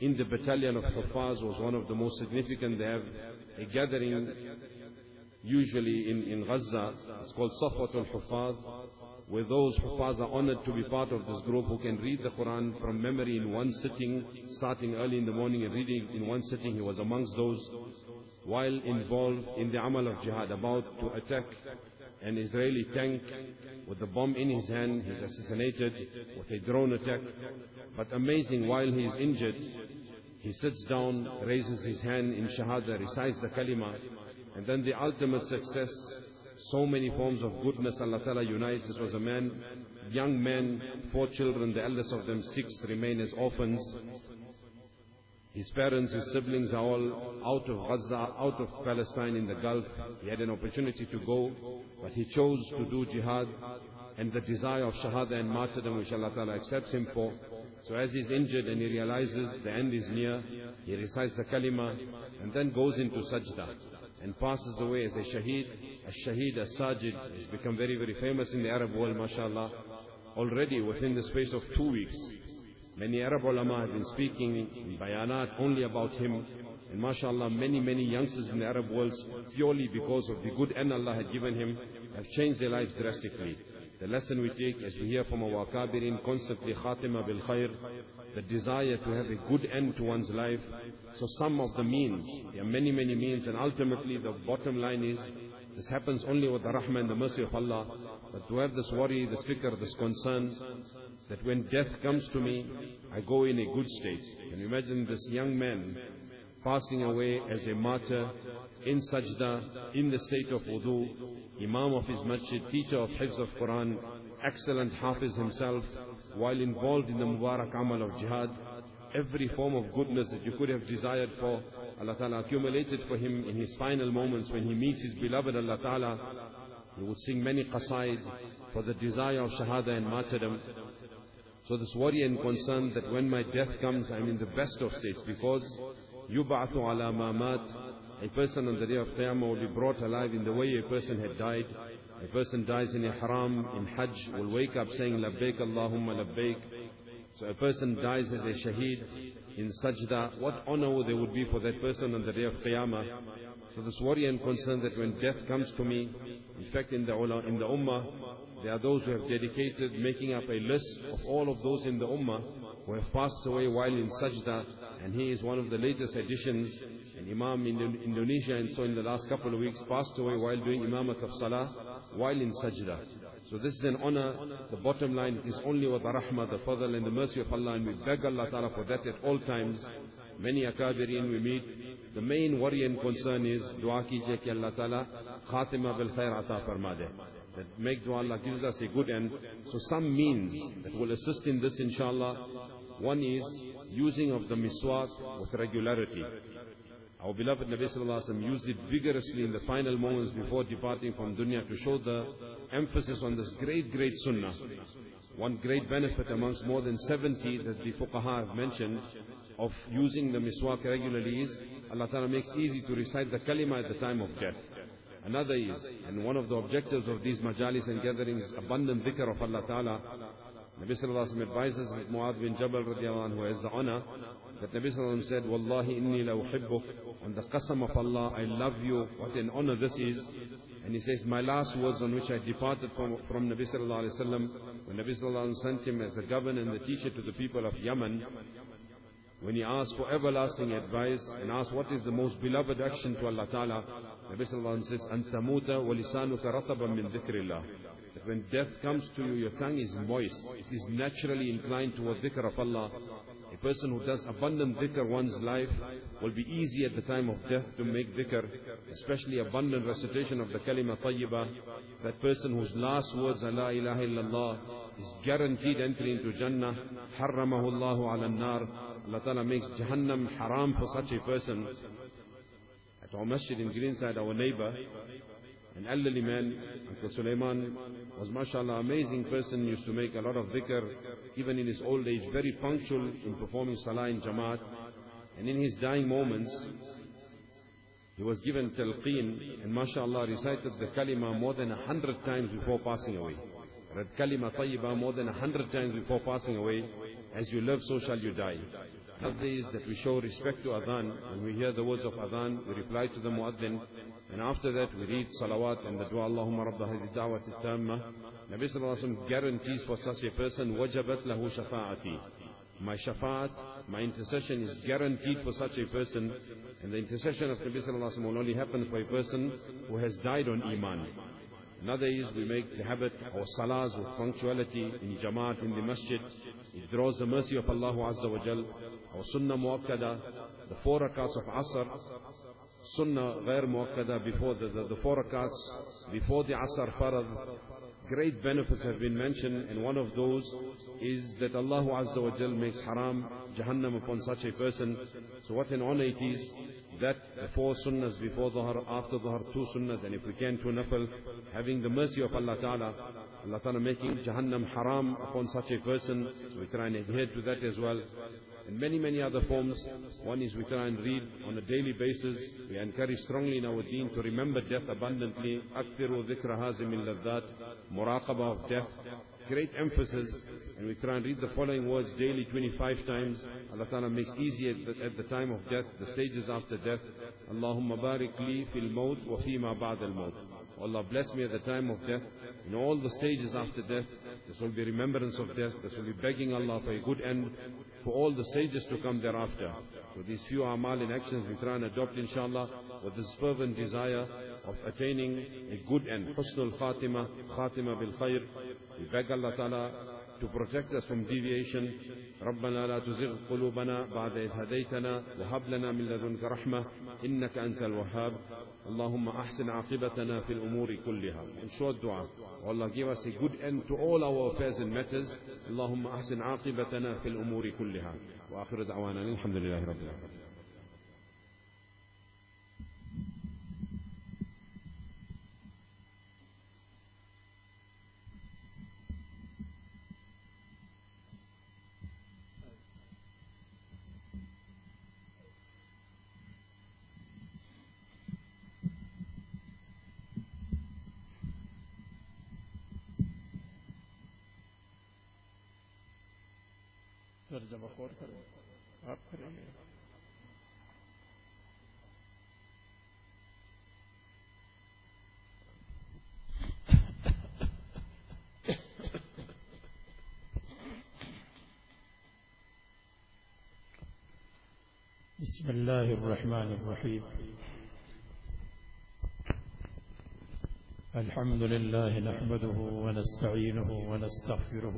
in the battalion of Hufaz was one of the most significant. They have a gathering usually in, in Gaza. It's called Safwat al-Hufaz. Where those Hufaz are honored to be part of this group who can read the Quran from memory in one sitting, starting early in the morning and reading in one sitting. He was amongst those while involved in the amal of jihad, about to attack an Israeli tank with the bomb in his hand. He's assassinated with a drone attack. But amazing, while he is injured, he sits down, raises his hand in shahada, recites the kalima, and then the ultimate success, so many forms of goodness Allah Ta'ala unites. This was a man, young man, four children, the eldest of them, six, remain as orphans. His parents, his siblings are all out of Gaza, out of Palestine in the Gulf. He had an opportunity to go, but he chose to do jihad and the desire of shahada and martyrdom which Allah Ta'ala accepts him for. So as he's injured and he realizes the end is near, he recites the kalima and then goes into sajda and passes away as a shaheed. A shaheed, a sajid, has become very, very famous in the Arab world, mashallah. Already within the space of two weeks, Many Arab ulama have been speaking in bayanat only about him. And mashallah, many, many youngsters in the Arab world, purely because of the good end Allah had given him, have changed their lives drastically. The lesson we take as we hear from our kabirin constantly, khatima bil khair, the desire to have a good end to one's life. So some of the means, there are many, many means, and ultimately the bottom line is, this happens only with the rahmah and the mercy of Allah. But to have this worry, this fikr, this concern, that when death comes to me, I go in a good state. Can you imagine this young man passing away as a martyr in sajda, in the state of wudu, imam of his masjid, teacher of hifz of Quran, excellent hafiz himself, while involved in the Mubarak amal of jihad, every form of goodness that you could have desired for, Allah Ta'ala accumulated for him in his final moments when he meets his beloved Allah Ta'ala. He would sing many qasaid for the desire of shahada and martyrdom. So this worry and concern that when my death comes, I'm in the best of states because yub'athu ala ma. A person on the day of Qiyamah will be brought alive in the way a person had died. A person dies in ihram, in hajj, will wake up saying, Labbaik Allahumma Labbaik. So a person dies as a shaheed in sajda. What honor there would be for that person on the day of Qiyamah. So this worry and concern that when death comes to me, in fact in the, in the ummah, there are those who have dedicated making up a list of all of those in the Ummah who have passed away while in sajda, and he is one of the latest additions. An Imam in Indonesia, and so in the last couple of weeks, passed away while doing Imamat of Salah, while in sajda. So this is an honor. The bottom line is only with the rahmah, the fadl and the mercy of Allah, and we beg Allah Ta'ala for that at all times. Many akabirin we meet. The main worry and concern is dua kijiye ki Allah Ta'ala khatima bil khair ata farma that make dua Allah gives us a good end. So some means that will assist in this inshallah. One is using of the miswak with regularity. Our beloved Nabi Sallallahu Alaihi Wasallam used it vigorously in the final moments before departing from dunya to show the emphasis on this great, great sunnah. One great benefit amongst more than 70 that the fuqaha have mentioned of using the miswak regularly is Allah Ta'ala makes easy to recite the kalima at the time of death. Another is, and one of the objectives of these majalis and gatherings is abundant dhikr of Allah Ta'ala. Nabi Sallallahu Alaihi Wasallam advises Muad bin Jabal radiallahu anhu, has the honor, that Nabi Sallallahu Alaihi Wasallam said, Wallahi inni la uhibbuk, on the qasam of Allah, I love you, what an honor this is. And he says, my last words on which I departed from, from Nabi Sallallahu Alaihi Wasallam, when Nabi Sallallahu Alaihi Wasallam sent him as the governor and the teacher to the people of Yemen, when he asked for everlasting advice and asked what is the most beloved action to Allah Ta'ala, Nabi Sallallahu Alaihi Wasallam says, أَن تَمُوتَ وَلِسَانُكَ رَطَبًا مِّن ذِكْرِ اللَّهِ That when death comes to you, your tongue is moist. It is naturally inclined toward dhikr of Allah. A person who does abundant dhikr one's life will be easy at the time of death to make dhikr, especially abundant recitation of the kalima tayyibah. That person whose last words are La ilaha illallah is guaranteed entry into Jannah. حرمه الله على النار Allah Ta'ala makes Jahannam haram for such a person. At our masjid in Greenside, our neighbor, an elderly man, Uncle Sulaiman, was mashallah amazing person, used to make a lot of dhikr, even in his old age, very punctual in performing salah in Jamaat. And in his dying moments, he was given talqeen, and mashallah recited the kalima more than a hundred times before passing away. Read kalima tayyibah more than a hundred times before passing away. As you live, so shall you die. Is that we show respect to adhan. When we hear the words of adhan, we reply to the muaddin. And after that, we read salawat and the dua, Allahumma rabba hadhi da'wati tamma. Nabi sallallahu alaihi wasallam guarantees for such a person, wajabat lahu shafa'ati. My shafa'at, my intercession is guaranteed for such a person, and the intercession of Nabi sallallahu alaihi wasallam will only happen for a person who has died on iman. Another is we make the habit of salahs with punctuality in jamaat in the masjid. It draws the mercy of Allah Azza wa Jal. Our sunnah muakkada, the four rakats of asr, sunnah ghair muakkada before the, the, the four rakats, before the asr farad. Great benefits have been mentioned and one of those is that Allah Azza wa Jal makes haram Jahannam upon such a person. So what an honor it is that the four sunnahs before Dhuhr, after Dhuhr, two sunnahs, and if we can, two nafal, having the mercy of Allah Ta'ala, Allah Ta'ala making Jahannam haram upon such a person, so we try and adhere to that as well And many, many other forms. One is we try and read on a daily basis. We encourage strongly in our deen to remember death abundantly. أكثروا ذكر هازم اللذات مراقبة of death great emphasis, and we try and read the following words daily 25 times. Allah Ta'ala makes easy at the, at the time of death, the stages after death. Allahumma barik li fil maut wa fima ba'd al maut. Allah bless me at the time of death, in all the stages after death. This will be remembrance of death. This will be begging Allah for a good end, For all the stages to come thereafter. So these few amal and actions we try and adopt inshallah, with this fervent desire of attaining a good end. Husnul Khatima, Khatima bil Khair. We beg Allah Ta'ala to protect us from deviation. ربنا لا تزغ قلوبنا بعد إذ هديتنا وهب لنا من لدنك رحمة إنك أنت الوهاب اللهم أحسن عاقبتنا في الأمور كلها In short dua. Allah give us a good end to all our affairs and matters. اللهم أحسن عاقبتنا في الأمور كلها وآخر دعوانا الحمد لله رب العالمين तर्जमा खौर करें आप करेंगे بسم الله الرحمن الرحيم الحمد لله نحمده ونستعينه ونستغفره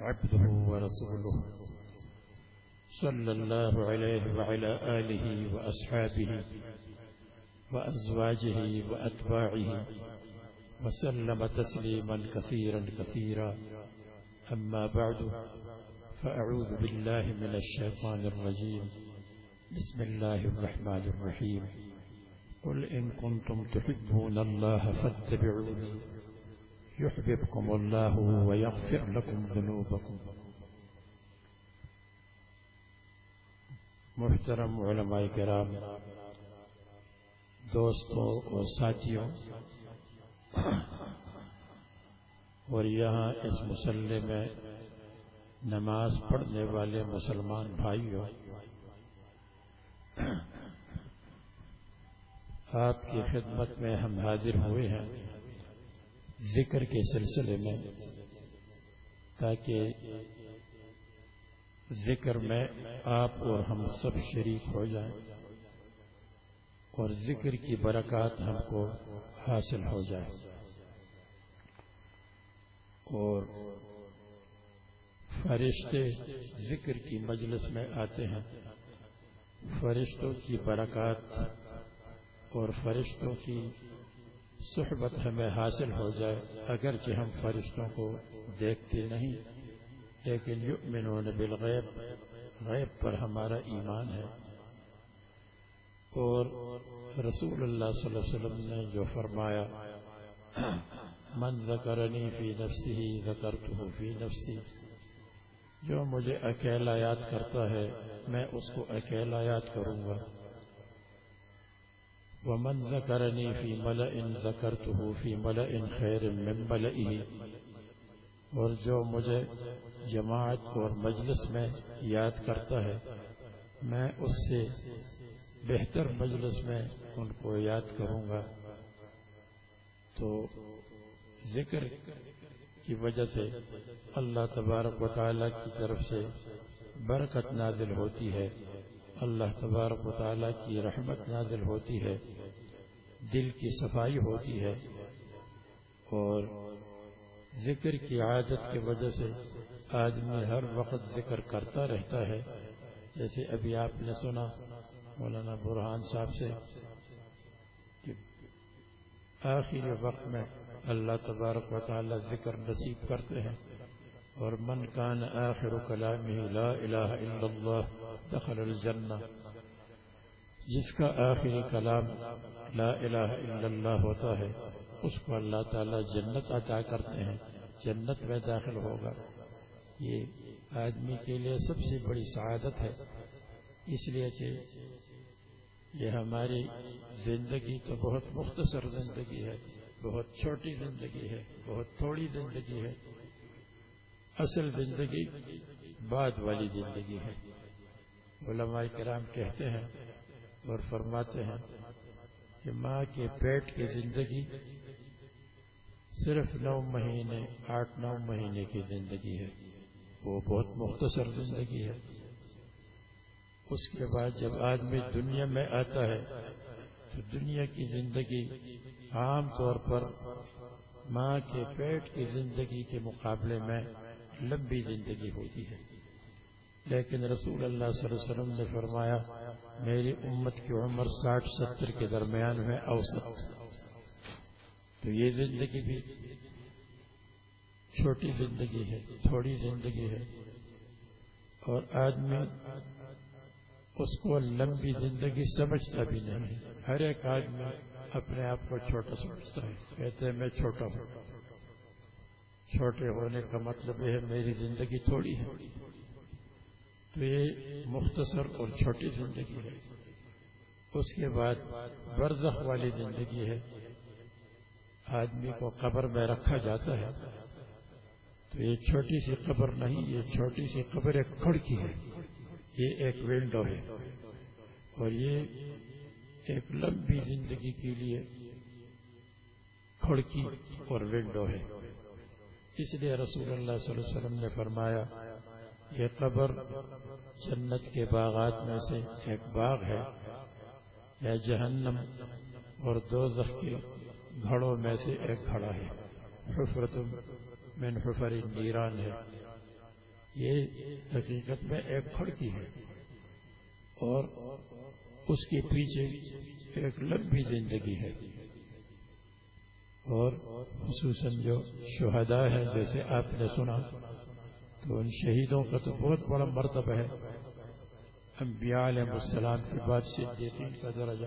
عبده ورسوله. صلى الله عليه وعلى آله وأصحابه وأزواجه وأتباعه وسلم تسليما كثيرا كثيرا. أما بعد فأعوذ بالله من الشيطان الرجيم. بسم الله الرحمن الرحيم. قل إن كنتم تحبون الله فاتبعوني. يحببكم الله ويغفر لكم ذنوبكم. محترم علماء کرام، دوستوں اور ساتھیوں، اور یہاں اس مسلح میں نماز پڑھنے والے مسلمان بھائیوں، آپ کی خدمت میں ہم حاضر ہوئے ہیں۔ ذکر کے سلسلے میں، تاکہ ذکر میں آپ اور ہم سب شریک ہو جائیں اور ذکر کی برکات ہم کو حاصل ہو جائے۔ اور فرشتے ذکر کی مجلس میں آتے ہیں۔ فرشتوں کی برکات اور فرشتوں کی صحبت ہمیں حاصل ہو جائے، اگرچہ ہم فرشتوں کو دیکھتے نہیں، لیکن یؤمنون بالغیب، غیب پر ہمارا ایمان ہے۔ اور رسول اللہ صلی اللہ علیہ وسلم نے جو فرمایا، من ذکرنی فی نفسی ذکرتہ فی نفسی جو مجھے اکیلا یاد کرتا ہے، میں اس کو اکیلا یاد کروں گا۔ ومن ذكرني في ملئ ذكرته في ملئ خير من ملئه اور جو مجھے جماعت اور مجلس میں یاد کرتا ہے، میں اس سے بہتر مجلس میں ان کو یاد کروں گا۔ تو ذکر کی وجہ سے اللہ تبارک و تعالی کی طرف سے برکت نازل ہوتی ہے۔ اللہ تبارک و تعالیٰ کی رحمت نازل ہوتی ہے، دل کی صفائی ہوتی ہے اور ذکر کی عادت کی وجہ سے آدمی ہر وقت ذکر کرتا رہتا ہے۔ جیسے ابھی آپ نے سنا مولانا برحان صاحب سے کہ آخری وقت میں اللہ تبارک و تعالیٰ ذکر نصیب کرتے ہیں۔ اور من کان آخر کلامه لا الہ الا اللہ دخل الجنہ، جس کا آخری کلام لا الہ الا اللہ ہوتا ہے، اس کو اللہ تعالی جنت عطا کرتے ہیں، جنت میں داخل ہوگا۔ یہ آدمی کے لیے سب سے بڑی سعادت ہے۔ اس لیے کہ یہ ہماری زندگی تو بہت مختصر زندگی ہے، بہت چھوٹی زندگی ہے، بہت تھوڑی زندگی ہے۔ اصل زندگی بعد والی زندگی ہے۔ علماء کرام کہتے ہیں اور فرماتے ہیں کہ ماں کے پیٹ کی زندگی صرف نو مہینے، آٹھ نو مہینے کی زندگی ہے۔ وہ بہت مختصر زندگی ہے۔ اس کے بعد جب آدمی دنیا میں آتا ہے تو دنیا کی زندگی عام طور پر ماں کے پیٹ کی زندگی کے مقابلے میں لمبی زندگی ہوتی ہے۔ لیکن رسول اللہ صلی اللہ علیہ وسلم نے فرمایا، میری امت کی عمر ساٹھ ستر کے درمیان میں اوسط۔ تو یہ زندگی بھی چھوٹی زندگی ہے، تھوڑی زندگی ہے۔ اور آدمی اس کو لمبی زندگی سمجھتا بھی نہیں۔ ہر ایک آدمی اپنے آپ کو چھوٹا سمجھتا ہے کہتے ہیں میں چھوٹا ہوں۔ چھوٹے ہونے کا مطلب یہ ہے میری زندگی تھوڑی ہے۔ تو یہ مختصر اور چھوٹی زندگی ہے۔ اس کے بعد برزخ والی زندگی ہے۔ آدمی کو قبر میں رکھا جاتا ہے۔ تو یہ چھوٹی سی قبر نہیں، یہ چھوٹی سی قبر ایک کھڑکی ہے۔ یہ ایک ونڈو ہے۔ اور یہ ایک لمبی زندگی کے لیے کھڑکی اور ونڈو ہے۔ اس لیے رسول اللہ صلی اللہ علیہ وسلم نے فرمایا، یہ قبر جنت کے باغات میں سے ایک باغ ہے۔ یا جہنم اور دوزخ کے گھڑوں میں سے ایک گھڑا ہے۔ حفرت من حفر نیران ہے۔ یہ حقیقت میں ایک کھڑکی ہے اور اس کے پیچھے ایک لمبی زندگی ہے۔ اور خصوصاً جو شہداء ہیں، جیسے آپ نے سنا، تو ان شہیدوں کا تو بہت بڑا مرتبہ ہے۔ انبیاء علیہ السلام کے بعد صدیقین کا درجہ،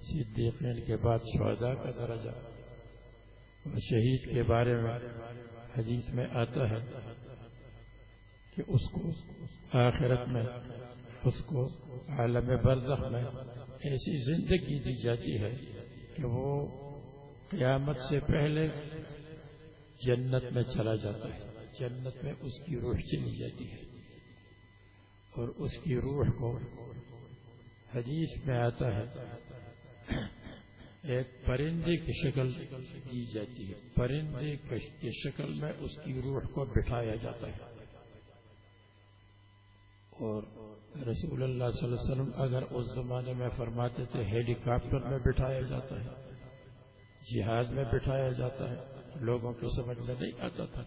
صدیقین کے بعد شہداء کا درجہ۔ اور شہید کے بارے میں حدیث میں آتا ہے کہ اس کو آخرت میں، اس کو عالم برزخ میں ایسی زندگی دی جاتی ہے کہ وہ قیامت سے پہلے جنت میں چلا جاتا ہے۔ جنت میں اس کی روح چلی جاتی ہے۔ اور اس کی روح کو حدیث میں آتا ہے، ایک پرندے کی شکل دی جاتی ہے۔ پرندے کی شکل میں اس کی روح کو بٹھایا جاتا ہے۔ اور رسول اللہ صلی اللہ علیہ وسلم اگر اس زمانے میں فرماتے تھے، ہیلی کاپٹر میں بٹھایا جاتا ہے۔ جہاز میں بٹھایا جاتا ہے۔ لوگوں کو سمجھ میں نہیں آتا تھا۔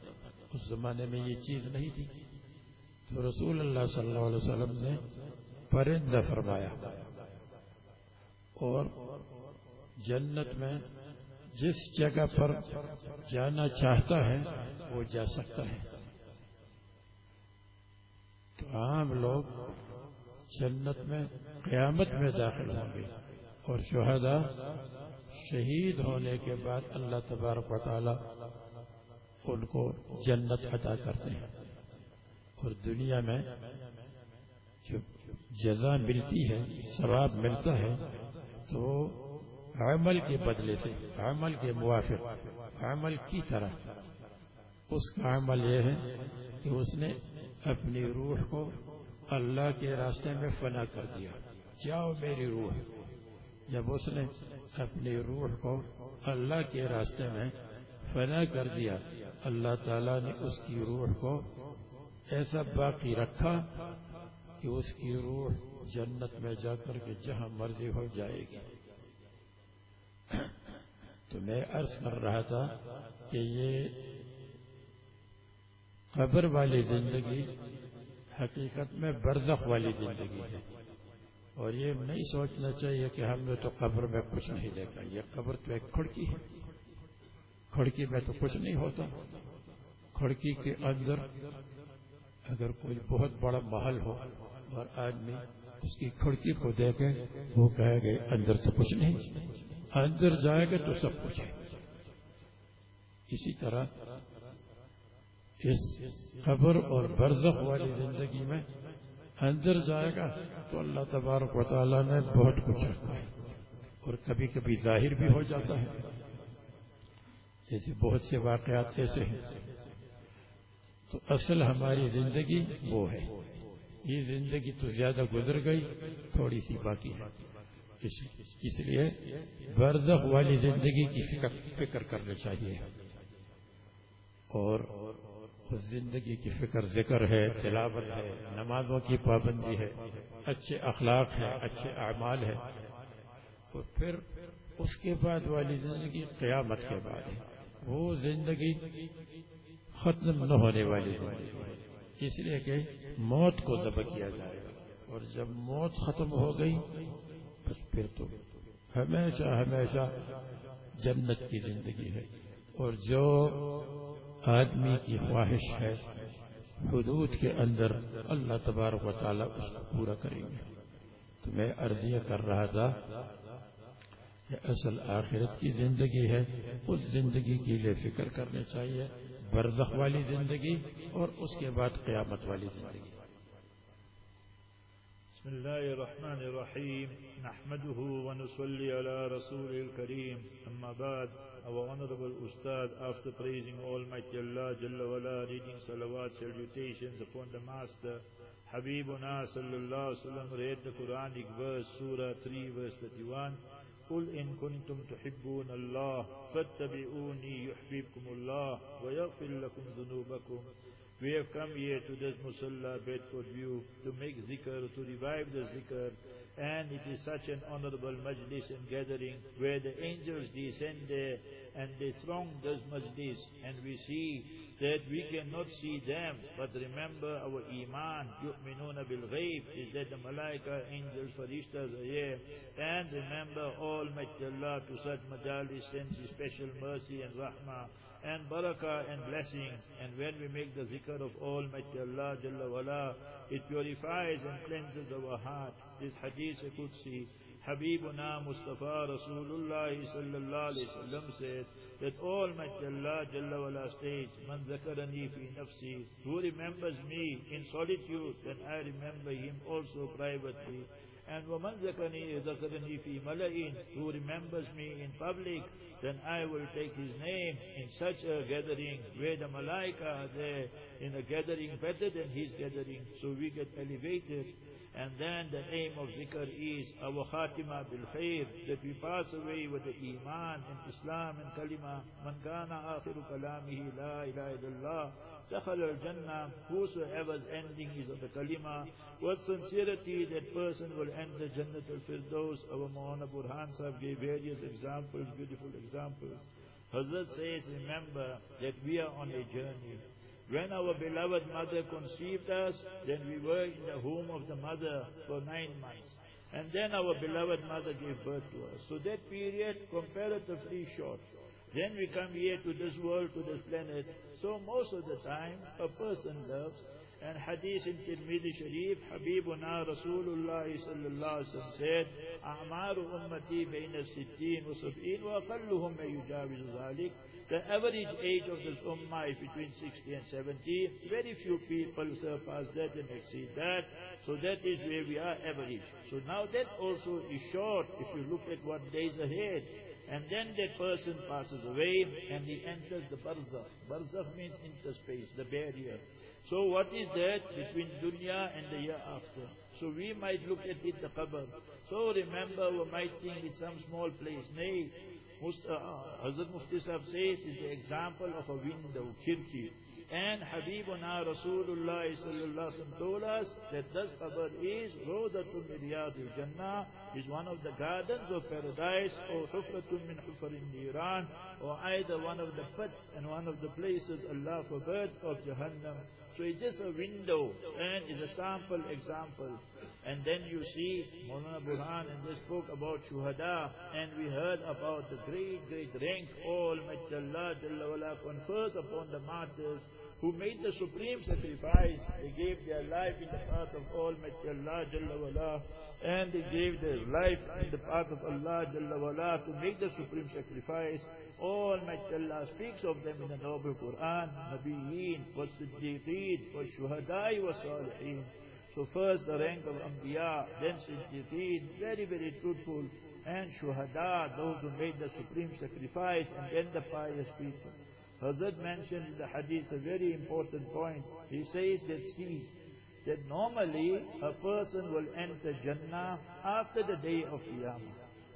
اس زمانے میں یہ چیز نہیں تھی۔ تو رسول اللہ صلی اللہ علیہ وسلم نے پرندہ فرمایا اور جنت میں جس جگہ پر جانا چاہتا ہے، وہ جا سکتا ہے۔ تو عام لوگ جنت میں قیامت میں داخل ہوں گے اور شہدا شہید ہونے کے بعد اللہ تبارک و تعالی ان کو جنت عطا کرتے ہیں۔ اور دنیا میں جو جزا ملتی ہے، ثواب ملتا ہے، تو عمل کے بدلے سے، عمل کے موافق، عمل کی طرح اس کا عمل یہ ہے کہ اس نے اپنی روح کو اللہ کے راستے میں فنا کر دیا۔ جاؤ میری روح۔ جب اس نے اپنی روح کو اللہ کے راستے میں فنا کر دیا۔ اللہ تعالیٰ نے اس کی روح کو ایسا باقی رکھا کہ اس کی روح جنت میں جا کر کے جہاں مرضی ہو جائے گی۔ تو میں عرض کر رہا تھا کہ یہ قبر والی زندگی حقیقت میں برزخ والی زندگی ہے۔ اور یہ نہیں سوچنا چاہیے کہ ہم نے تو قبر میں کچھ نہیں دیکھا، یہ قبر تو ایک کھڑکی ہے۔ کھڑکی میں تو کچھ نہیں ہوتا۔ کھڑکی کے اندر اگر کوئی بہت بڑا محل ہو اور آدمی اس کی کھڑکی کو دیکھے، وہ کہے گئے اندر تو کچھ نہیں۔ اندر جائے گا تو سب کچھ ہے۔ اسی طرح اس قبر اور برزخ والی زندگی میں اندر جائے گا تو اللہ تبارک و تعالیٰ نے بہت کچھ رکھا ہے اور کبھی کبھی ظاہر بھی ہو جاتا ہے۔ جیسے بہت سے واقعات ایسے ہیں۔ تو اصل ہماری زندگی وہ ہے۔ یہ زندگی تو زیادہ گزر گئی، تھوڑی سی باقی ہے۔ اس لیے برزخ والی زندگی کی فکر کرنا چاہیے۔ اور اس زندگی کی فکر، ذکر ہے، تلاوت ہے، نمازوں کی پابندی ہے، اچھے اخلاق ہے اچھے اعمال ہے تو پھر اس کے بعد والی زندگی قیامت کے بعد ہے۔ وہ زندگی ختم نہ ہونے والی زندگی اس لیے کہ موت کو ذبح کیا جائے گا۔ اور جب موت ختم ہو گئی، بس پھر تو ہمیشہ ہمیشہ جنت کی زندگی ہے۔ اور جو آدمی کی خواہش ہے، حدود کے اندر اللہ تبارک و تعالیٰ اس کو پورا کریں گے۔ تو میں عرضیہ کر رہا تھا کہ اصل آخرت کی زندگی ہے، اس زندگی کے لیے فکر کرنی چاہیے، برزخ والی زندگی اور اس کے بعد قیامت والی زندگی۔ بسم الله الرحمن الرحيم نحمده ونصلي على رسول الكريم أما بعد Our Honorable Ustad after praising Almighty Allah Jalla Wala reading salawat salutations upon the Master Habibuna Sallallahu Alaihi read the Quranic verse Surah 3 verse 31 قل إن كنتم تحبون الله فاتبعوني يحببكم الله ويغفر لكم ذنوبكم We have come here to this Musalla Bedford View to make zikr, to revive the zikr, and it is such an honorable majlis and gathering where the angels descend there and they throng this majlis. And we see that we cannot see them. But remember our iman yu'minuna bil ghaib is that the malaika angels farishtas are here. And remember almighty Allah to such majalis sends his special mercy and rahmah and barakah and blessings. And when we make the zikr of Almighty Allah Jalla wala, it purifies and cleanses our heart. This hadith Qudsi, Habibuna Mustafa Rasulullah sallallahu alayhi wasallam said that Almighty Allah Jalla wala states, Man zakarani fi nafsi, who remembers me in solitude, then I remember him also privately. And وَمَنْ ذَكَرَنِي ذَكَرَنِي فِي مَلَئٍ Who remembers me in public, then I will take his name in such a gathering where the malaika are there in a gathering better than his gathering. So we get elevated. And then the aim of zikr is our khatima bil khair, that we pass away with the iman and Islam and kalima. Man kana akhiru kalamihi la ilaha illallah. دخل al-Jannah, whosoever's ending is of the kalima, with sincerity that person will enter Jannat al-Firdaus. Our Maulana Burhan Sahib gave various examples, beautiful examples. Hazrat says, remember that we are on a journey. When our beloved mother conceived us, then we were in the home of the mother for nine months. And then our beloved mother gave birth to us. So that period comparatively short. Then we come here to this world, to this planet. So most of the time, a person loves, And hadith in Tirmidhi Sharif, Habibuna Rasulullah sallallahu alaihi wasallam said, أعمار أمتي بين الستين وسبعين وأقلهم ما يجاوز ذلك. The average age of this ummah is between 60 and 70. Very few people surpass that and exceed that. So that is where we are average. So now that also is short if you look at what days ahead. And then that person passes away and he enters the barzakh. Barzakh means interspace, the barrier. So what is that between dunya and the year after? So we might look at it the qabr. So remember, we might think it's some small place. Nay, uh, Hazrat Mufti Sahib says is the example of a window, kirki. And Habibuna Rasulullah sallallahu told us that this qabr is Rodatun Riyadul Jannah, is one of the gardens of paradise, or Hufratun min Hufarin Niran, or either one of the pits and one of the places, Allah forbid, of Jahannam. So it's just a window and it's a sample example. And then you see Maulana Burhan and they spoke about Shuhada and we heard about the great, great rank all Allah Jalla confers upon the martyrs who made the supreme sacrifice. They gave their life in the path of Almighty Allah Jalla wala and they gave their life in the path of Allah Jalla wala to make the supreme sacrifice. Almighty Allah speaks of them in the noble Quran, Nabiyeen, was Siddiqeen, was Shuhadai, was Salihin. So first the rank of Anbiya, then Siddiqeen, very, very truthful, and Shuhada, those who made the supreme sacrifice, and then the pious people. Hazrat mentioned in the hadith a very important point. He says that see, that normally a person will enter Jannah after the day of Qiyamah.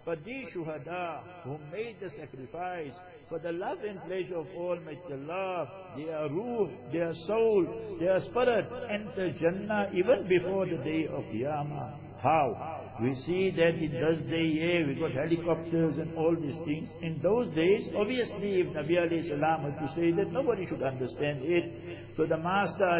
But these shuhada who made the sacrifice for the love and pleasure of Almighty Allah, their ruh, their soul, their spirit enter Jannah even before the day of Qiyamah. How? We see that in those days, yeah, we got helicopters and all these things. In those days, obviously, if Nabi alayhi salam had to say that, nobody should understand it. So the Master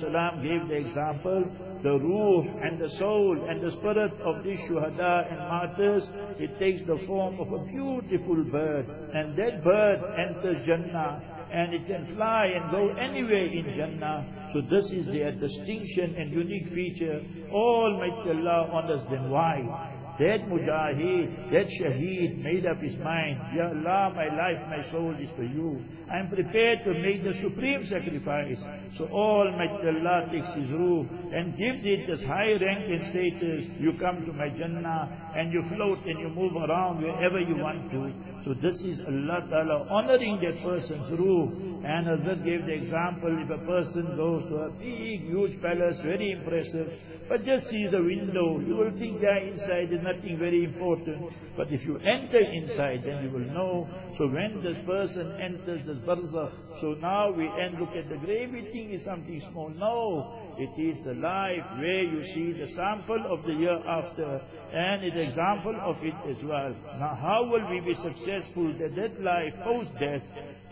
salam gave the example, the ruh and the soul and the spirit of these shuhada and martyrs, it takes the form of a beautiful bird. And that bird enters Jannah and it can fly and go anywhere in Jannah. So this is their distinction and unique feature. Almighty Allah honors them. Why? That mujahid, that shaheed made up his mind, Ya Allah, my life, my soul is for you. I am prepared to make the supreme sacrifice. So Almighty Allah takes his ruh and gives it this high rank and status. You come to my Jannah and you float and you move around wherever you want to. So this is Allah Ta'ala honoring that person's ruh. And Hazrat gave the example, if a person goes to a big, huge palace, very impressive, but just sees a window, you will think there inside is nothing very important. But if you enter inside, then you will know. So when this person enters this barzakh, so now we end, look at the grave, we think is something small. No, it is the life where you see the sample of the year after and an example of it as well. Now how will we be successful that that life post-death,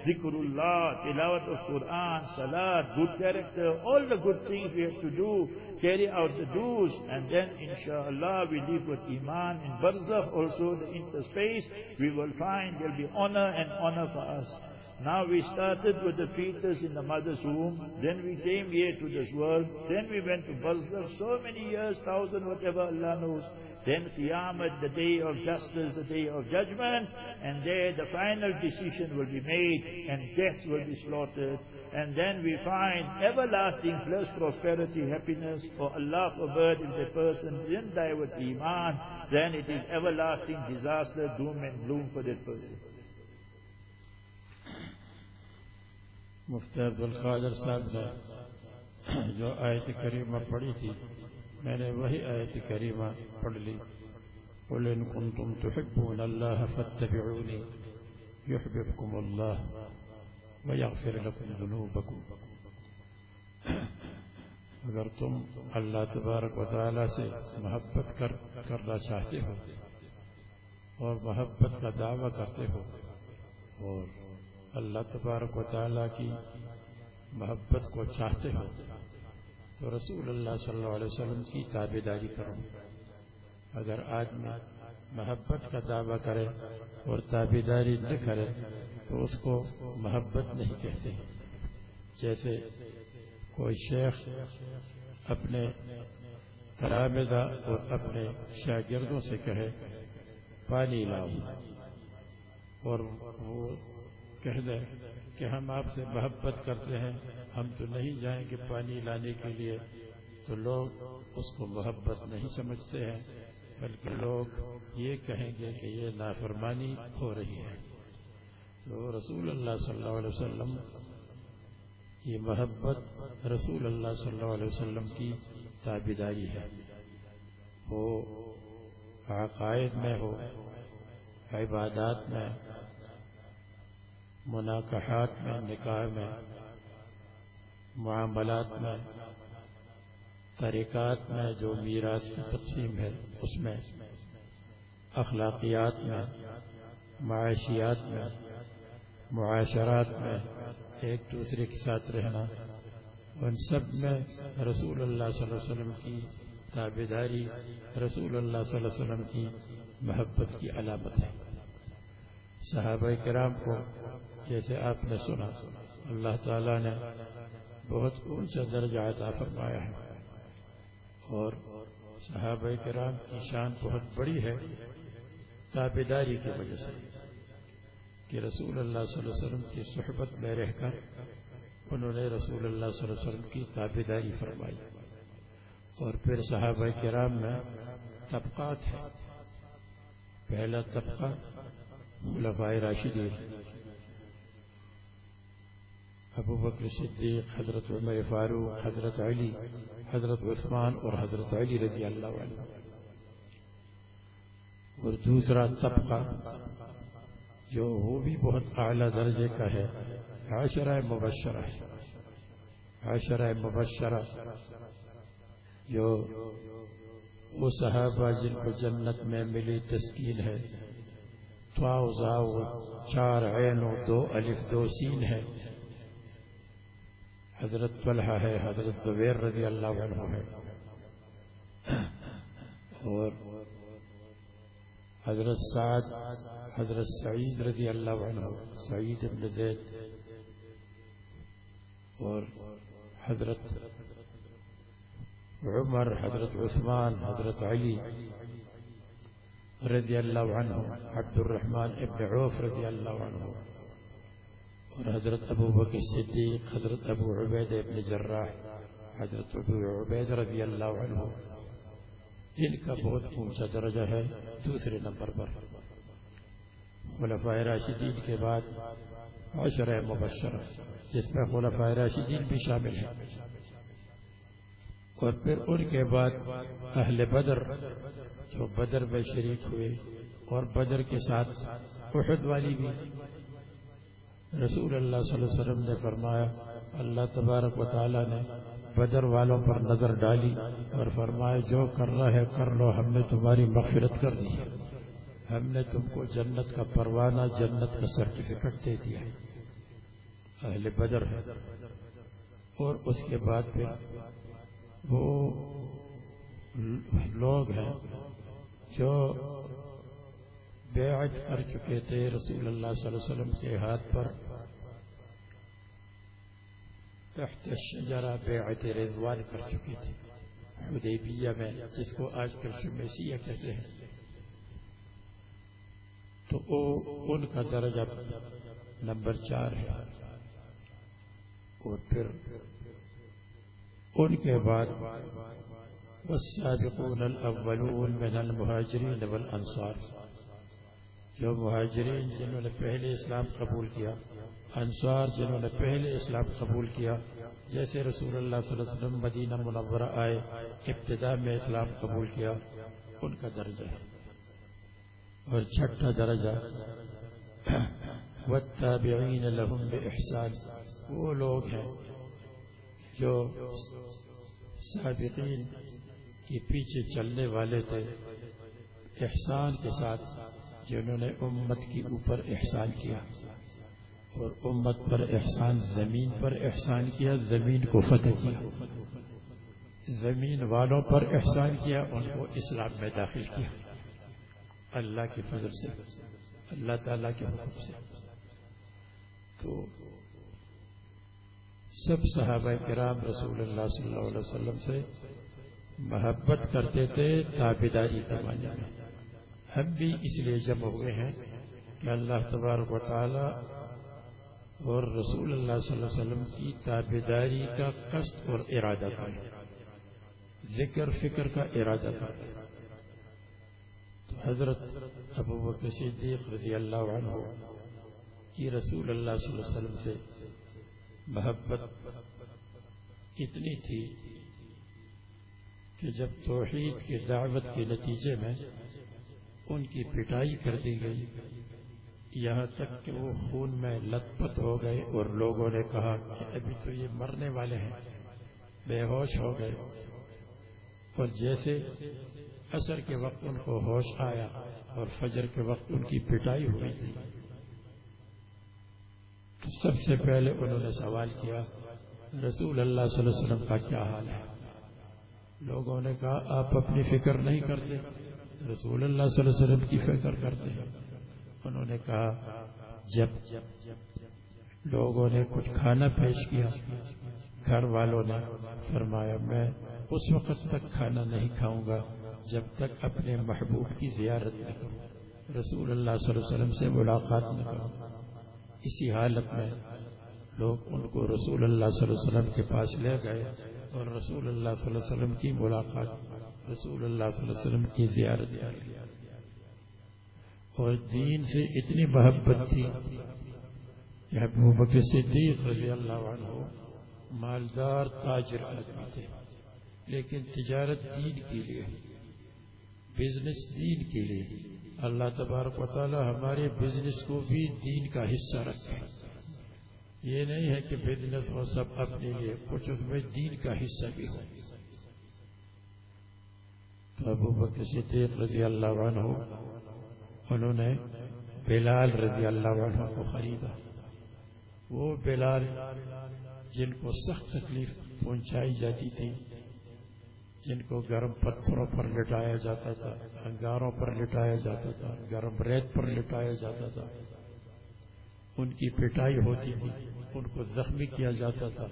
zikrullah, tilawat of Quran, salat, good character, all the good things we have to do, carry out the do's and then inshallah we live with iman in barzakh also the interspace, we will find there will be honor and honor for us. Now we started with the fetus in the mother's womb, then we came here to this world, then we went to Barzakh, so many years, thousand, whatever Allah knows. Then Qiyamah, the day of justice, the day of judgment, and there the final decision will be made, and death will be slaughtered. And then we find everlasting bliss, prosperity, happiness, for Allah forbid if the person didn't die with Iman, then it is everlasting disaster, doom and gloom for that person. मुफ्ती अब्दुल कादर साहब ने जो आयत करीमा पढ़ी थी میں نے وہی آیت کریمہ پڑھ لی۔ قل ان کنتم تحبون اللہ فاتبعونی يحببكم اللہ ويغفر لكم ذنوبكم۔ اگر تم اللہ تبارک و تعالی سے محبت کرنا چاہتے ہو اور محبت کا دعویٰ کرتے ہو اور اللہ تبارک و تعالی کی محبت کو چاہتے ہو تو رسول اللہ صلی اللہ علیہ وسلم کی تابے داری کروں اگر آدمی محبت کا دعویٰ کرے اور تابے داری نہ کرے تو اس کو محبت نہیں کہتے۔ جیسے کوئی شیخ اپنے ترابدہ اور اپنے شاگردوں سے کہے، پانی لاؤ اور وہ کہہ دے کہ ہم آپ سے محبت کرتے ہیں۔ ہم تو نہیں جائیں گے پانی لانے کے لیے، تو لوگ اس کو محبت نہیں سمجھتے ہیں، بلکہ لوگ یہ کہیں گے کہ یہ نافرمانی ہو رہی ہے۔ تو رسول اللہ صلی اللہ علیہ وسلم، یہ محبت رسول اللہ صلی اللہ علیہ وسلم کی تابیداری ہے۔ وہ عقائد میں ہو، عبادات میں مناقحات میں، نکاح میں معاملات میں، طریقات میں جو میراث کی تقسیم ہے، اس میں اخلاقیات میں، معاشیات میں، معاشرات میں ایک دوسرے کے ساتھ رہنا، ان سب میں رسول اللہ صلی اللہ علیہ وسلم کی تابے داری رسول اللہ صلی اللہ علیہ وسلم کی محبت کی علامت ہے۔ صحابہ کرام کو جیسے آپ نے سنا، اللہ تعالیٰ نے بہت اونچا درجہ عطا فرمایا ہے۔ اور صحابہ کرام کی شان بہت بڑی ہے تابے داری کی وجہ سے کہ رسول اللہ صلی اللہ علیہ وسلم کی صحبت میں رہ کر انہوں نے رسول اللہ صلی اللہ علیہ وسلم کی تابیداری فرمائی۔ اور پھر صحابہ کرام میں طبقات ہیں۔ پہلا طبقہ خلفائے راشدین۔ ابو بکر صدیق، حضرت عمر فاروق، حضرت علی، حضرت عثمان اور حضرت علی رضی اللہ علیہ اور دوسرا طبقہ جو وہ بھی بہت اعلیٰ درجے کا ہے عشرہ مبشرہ ہے۔ عشرہ مبشرہ جو وہ صحابہ جن کو جنت میں ملی تسکین ہے۔ تو چار عین و دو الف دو سین ہے۔ حضرت طلحہ ہے، حضرت زبیر رضی اللہ عنہ ہے۔ اور حضرت سعد، حضرت سعید رضی اللہ عنہ، سعید ابن زید۔ اور حضرت عمر، حضرت عثمان، حضرت علی رضی اللہ عنہ عبد الرحمن ابن عوف رضی اللہ عنہ۔ اور حضرت ابو بکر صدیق، حضرت ابو عبید ابن جراح، حضرت ابو عبید رضی اللہ عنہ، ان کا بہت اونچا درجہ ہے دوسرے نمبر پر۔ خلفاء راشدین کے بعد عشر مبشر، جس میں خلفاء راشدین بھی شامل ہیں۔ اور پھر ان کے بعد اہل بدر، جو بدر میں شریک ہوئے اور بدر کے ساتھ احد والی بھی۔ رسول اللہ صلی اللہ علیہ وسلم نے فرمایا، اللہ تبارک و تعالیٰ نے بدر والوں پر نظر ڈالی اور فرمایا، جو کرنا ہے کر لو، ہم نے تمہاری مغفرت کر دی ہے۔ ہم نے تم کو جنت کا پروانہ، جنت کا سرٹیفکیٹ دے دیا اہل بدر ہے اور اس کے بعد پھر وہ لوگ ہیں جو بیعت کر چکے تھے رسول اللہ صلی اللہ علیہ وسلم کے ہاتھ پر۔ تحت الشجرہ بیعت رضوان کر چکے تھے۔ حدیبیہ میں، جس کو آج کل شمیسیہ کہتے ہیں۔ تو او ان کا درجہ نمبر چار ہے۔ اور پھر ان کے بعد والسابقون الاولون من المہاجرین والانصار۔ جو مہاجرین جنہوں نے پہلے اسلام قبول کیا، انصار جنہوں نے پہلے اسلام قبول کیا، جیسے رسول اللہ صلی اللہ علیہ وسلم مدینہ منورہ آئے ابتدا میں اسلام قبول کیا، ان کا درجہ ہے۔ اور چھٹا درجہ، والتابعین لهم احسان وہ لوگ ہیں جو سابقین کے پیچھے چلنے والے تھے، احسان کے ساتھ۔ جنہوں نے امت کی اوپر احسان کیا اور امت پر احسان، زمین پر احسان کیا، زمین کو فتح کیا۔ زمین والوں پر احسان کیا، ان کو اسلام میں داخل کیا۔ اللہ کے فضل سے، اللہ تعالیٰ کے حکم سے۔ تو سب صحابہ کرام رسول اللہ صلی اللہ علیہ وسلم سے محبت کرتے تھے تابیداری کے معنی میں۔ ہم بھی اس لیے جمع ہوئے ہیں کہ اللہ تبارک و تعالی اور رسول اللہ صلی اللہ علیہ وسلم کی تابے داری کا قصد اور ارادہ کریں ذکر فکر کا ارادہ کرے۔ تو حضرت ابو بکر صدیق رضی اللہ عنہ کی رسول اللہ صلی اللہ علیہ وسلم سے محبت اتنی تھی کہ جب توحید کی دعوت کے نتیجے میں ان کی پٹائی کر دی گئی۔ یہاں تک کہ وہ خون میں لت پت ہو گئے اور لوگوں نے کہا کہ ابھی تو یہ مرنے والے ہیں۔ بے ہوش ہو گئے۔ اور جیسے اثر کے وقت ان کو ہوش آیا اور فجر کے وقت ان کی پٹائی ہوئی تھی۔ سب سے پہلے انہوں نے سوال کیا، رسول اللہ صلی اللہ علیہ وسلم کا کیا حال ہے؟ لوگوں نے کہا، آپ اپنی فکر نہیں کرتے۔ رسول اللہ صلی اللہ علیہ وسلم کی فکر کرتے ہیں۔ انہوں نے کہا، جب لوگوں نے کچھ کھانا پیش کیا، گھر والوں نے فرمایا، میں اس وقت تک کھانا نہیں کھاؤں گا جب تک اپنے محبوب کی زیارت نہ کروں۔ رسول اللہ صلی اللہ علیہ وسلم سے ملاقات نہ کروں۔ اسی حالت میں لوگ ان کو رسول اللہ صلی اللہ علیہ وسلم کے پاس لے گئے اور رسول اللہ صلی اللہ علیہ وسلم کی ملاقات رسول اللہ صلی اللہ علیہ وسلم کی زیارت اور دین سے اتنی محبت تھی کہ ابو بکر صدیق رضی اللہ عنہ مالدار تاجر آدمی تھے۔ لیکن تجارت دین کے لیے بزنس دین کے لیے اللہ تبارک و تعالی ہمارے بزنس کو بھی دین کا حصہ رکھے۔ یہ نہیں ہے کہ بزنس ہو سب اپنے لیے، کچھ اس میں دین کا حصہ بھی ہو۔ تو ابو بکر صدیق رضی اللہ عنہ، انہوں نے بلال رضی اللہ عنہ کو خریدا۔ وہ بلال جن کو سخت تکلیف پہنچائی جاتی تھی، جن کو گرم پتھروں پر لٹایا جاتا تھا، انگاروں پر لٹایا جاتا تھا، گرم ریت پر لٹایا جاتا تھا۔ ان کی پٹائی ہوتی تھی، ان کو زخمی کیا جاتا تھا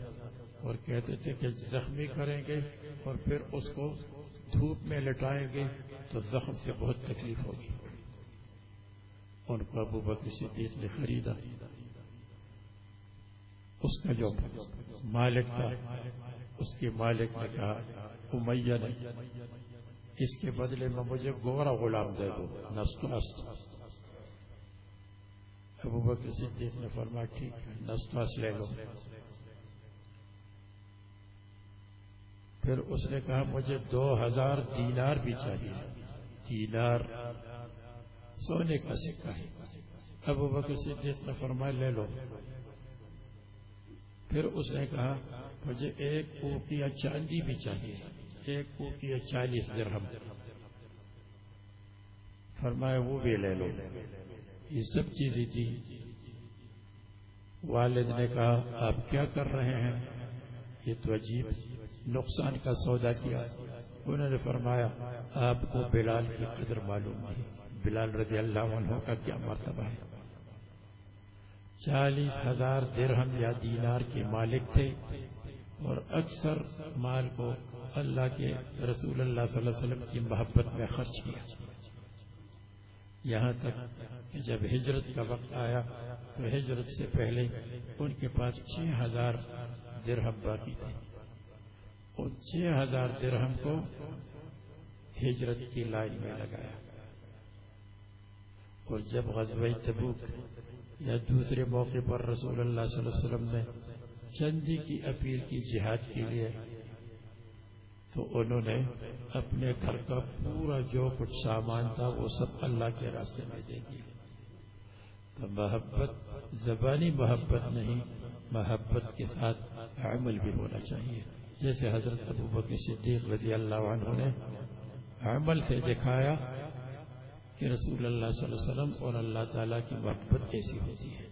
اور کہتے تھے کہ زخمی کریں گے اور پھر اس کو دھوپ میں لٹائیں گے تو زخم سے بہت تکلیف ہوگی۔ ان کو ابو بکر صدیق نے خریدا۔ اس کا جو مالک تھا، اس کے مالک نے کہا، امیہ نے، اس کے بدلے میں مجھے گورا غلام دے دو نست نست ابو بکر صدیق نے فرمایا، ٹھیک ہے نست لے لو۔ پھر اس نے کہا، مجھے دو ہزار دینار بھی چاہیے۔ دینار۔ سونے کا سکہ ہے۔ ابو بکر صدیق نے فرمایا، لے لو۔ پھر اس نے کہا، مجھے ایک اوکیا چاندی بھی چاہیے۔ ایک اوکیا چالیس درہم۔ فرمایا، وہ بھی لے لو۔ یہ سب چیزیں تھی والد نے کہا، آپ کیا کر رہے ہیں؟ یہ تو عجیب۔ نقصان کا سودا کیا۔ انہوں نے فرمایا، آپ کو بلال کی قدر معلوم ہے۔ بلال رضی اللہ عنہ کا کیا مرتبہ ہے؟ چالیس ہزار درہم یا دینار کے مالک تھے اور اکثر مال کو اللہ کے رسول اللہ صلی اللہ علیہ وسلم کی محبت میں خرچ کیا۔ یہاں تک کہ جب ہجرت کا وقت آیا، تو ہجرت سے پہلے ان کے پاس چھ ہزار درہم باقی تھے۔ اور چھ ہزار درہم کو ہجرت کی لائن میں لگایا۔ اور جب غزب تبوک یا دوسرے موقع پر رسول اللہ صلی اللہ علیہ وسلم نے چندی کی اپیل کی جہاد کے لیے، تو انہوں نے اپنے گھر کا پورا جو کچھ سامان تھا وہ سب اللہ کے راستے میں دے دی تو محبت، زبانی محبت نہیں، محبت کے ساتھ عمل بھی ہونا چاہیے۔ جیسے حضرت ابو بکر صدیق رضی اللہ عنہ نے عمل سے دکھایا کہ رسول اللہ صلی اللہ علیہ وسلم اور اللہ تعالیٰ کی محبت کیسی ہوتی ہے؟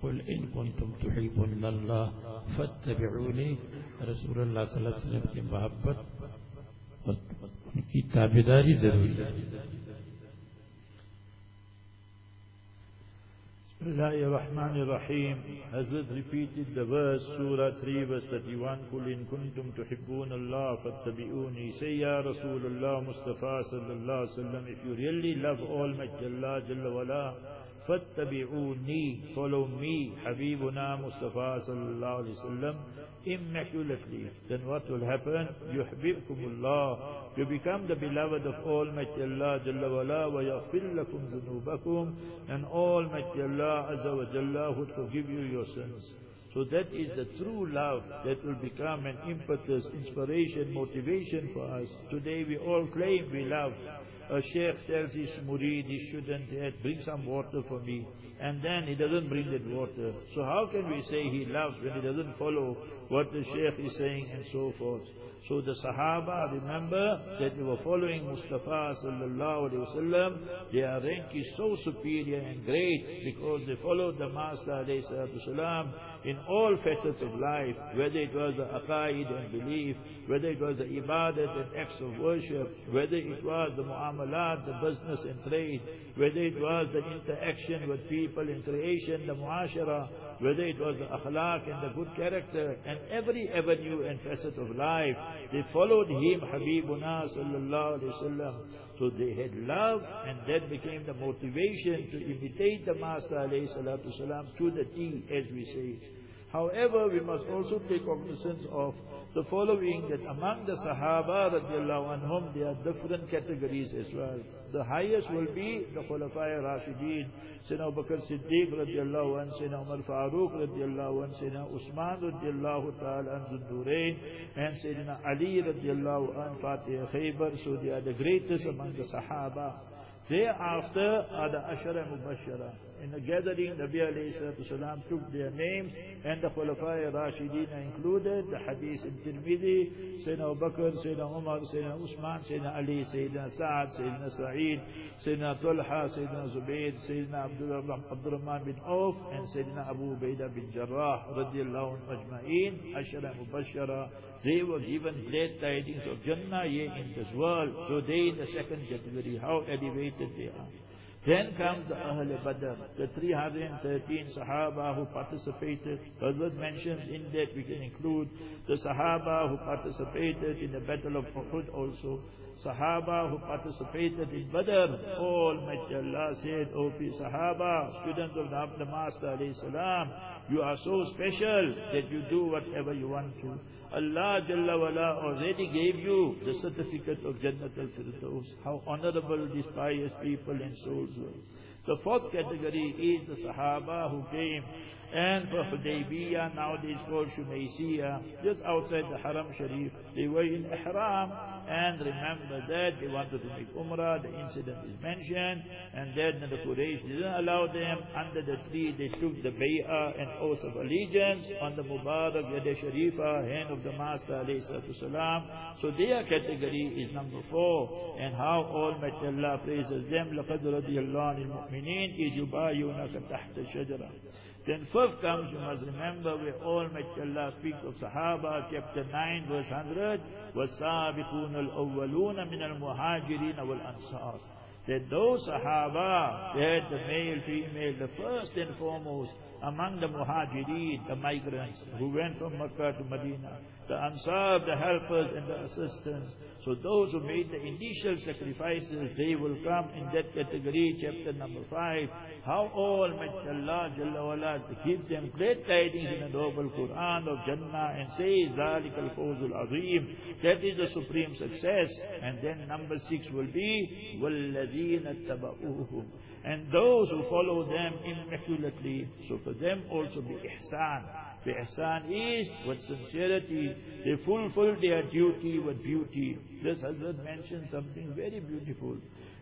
قل ان کنتم تحبون اللہ فتبعونی رسول اللہ صلی اللہ علیہ وسلم کی محبت اور ان کی تابداری ضروری ہے۔ بسم الله الرحمن الرحيم. حضرت repeated the verse surah 3 verse 31 قل إن كنتم تحبون الله فاتبعوني. say يا رسول الله مصطفى صلى الله عليه وسلم. If you really love all Majjallah Jalla Wala فَاتَّبِعُونِي Follow me, Habibuna Mustafa sallallahu alaihi wasallam, immaculately. Then what will happen? يُحْبِبْكُمُ اللَّهُ you become the beloved of Almighty Allah wala wa yaghfir lakum dhunubakum and Almighty Allah wa Jalla would forgive you your sins. So that is the true love that will become an impetus, inspiration, motivation for us. Today we all claim we love. A sheikh tells his murid, his student, bring some water for me. And then he doesn't bring that water. So how can we say he loves when he doesn't follow what the sheikh is saying and so forth? So the Sahaba, remember that they were following Mustafa sallallahu alayhi wasallam. Their rank is so superior and great because they followed the Master alayhi salatu in all facets of life, whether it was the aqaid and belief, whether it was the ibadat and acts of worship, whether it was the muamalat, the business and trade, whether it was the interaction with people in creation, the muashara, whether it was the akhlaq and the good character, and every avenue and facet of life, they followed him, Habibuna sallallahu alayhi wasallam. So they had love, and that became the motivation to imitate the Master alayhi salatu wasalam to the T, as we say. However, we must also take cognizance of the following, that among the Sahaba radiallahu anhum, there are different categories as well. The highest will be the Khulafai Rashideen, Sayyidina Abu Bakr Siddiq radiallahu anhu, Sayyidina Umar Farooq radiallahu anhu, Sayyidina Usman radiallahu ta'ala an Zundurain, and Sayyidina Ali radiallahu anhu, Fatih Khaybar, so they are the greatest among the Sahaba. Thereafter are the Ashara Mubashara. In the gathering, Nabi salam took their names and the Khulafai Rashidin included, the Hadith in Tirmidhi, Sayyidina Abu Bakr, Sayyidina Umar, Sayyidina Usman, Sayyidina Ali, Sayyidina Sa'ad, Sayyidina Sa'id, Sayyidina Tulha, Sayyidina Zubayr, Sayyidina Abdurrahman bin Auf, and Sayyidina Abu Ubaidah bin Jarrah, radiallahu ajma'in, Ashara Mubashara, they were given great tidings of Jannah here in this world. So they in the second category, how elevated they are. Then comes the Ahl Badr, the 313 Sahaba who participated. Hazrat mentions in that we can include the Sahaba who participated in the Battle of Uhud also. Sahaba who participated in Badr. all Almighty Allah said, O Sahaba, students of the Master salam, you are so special that you do whatever you want to. Allah Jalla wala already gave you the certificate of Jannat al-Firdaus. How honorable these pious people and souls were. The fourth category is the Sahaba who came and for Hudaybiyah, nowadays called Shumaysiyah, just outside the Haram Sharif. They were in Ihram, and remember that they wanted to make Umrah, the incident is mentioned, and then the Quraysh didn't allow them. Under the tree, they took the Bay'ah and oath of allegiance on the Mubarak Yad Sharifa, hand of the Master alayhi salam. So their category is number four, and how Almighty Allah praises them, لَقَدْ رَضِيَ اللَّهِ عَنِ الْمُؤْمِنِينَ إِذْ يُبَايِعُونَكَ تَحْتَ الشَّجَرَةِ then fifth comes, you must remember, we all met Allah speak of Sahaba, chapter 9, verse 100, وَالسَّابِقُونَ الْأَوَّلُونَ مِنَ الْمُهَاجِرِينَ وَالْأَنصَارِ That those Sahaba, they had the male, female, the first and foremost, among the muhajirin, the migrants who went from Makkah to Medina, the ansar, the helpers and the assistants. So those who made the initial sacrifices, they will come in that category, chapter number 5. How Almighty Allah Jalla wala gives them great tidings in the noble Quran of Jannah and says, ذَلِكَ الْفَوْزُ الْعَظِيمُ That is the supreme success. And then number 6 will be, وَالَّذِينَ اتَّبَعُوهُمْ and those who follow them immaculately. So for them also be ihsan. The ihsan is with sincerity. They fulfill their duty with beauty. This Hazrat mentioned something very beautiful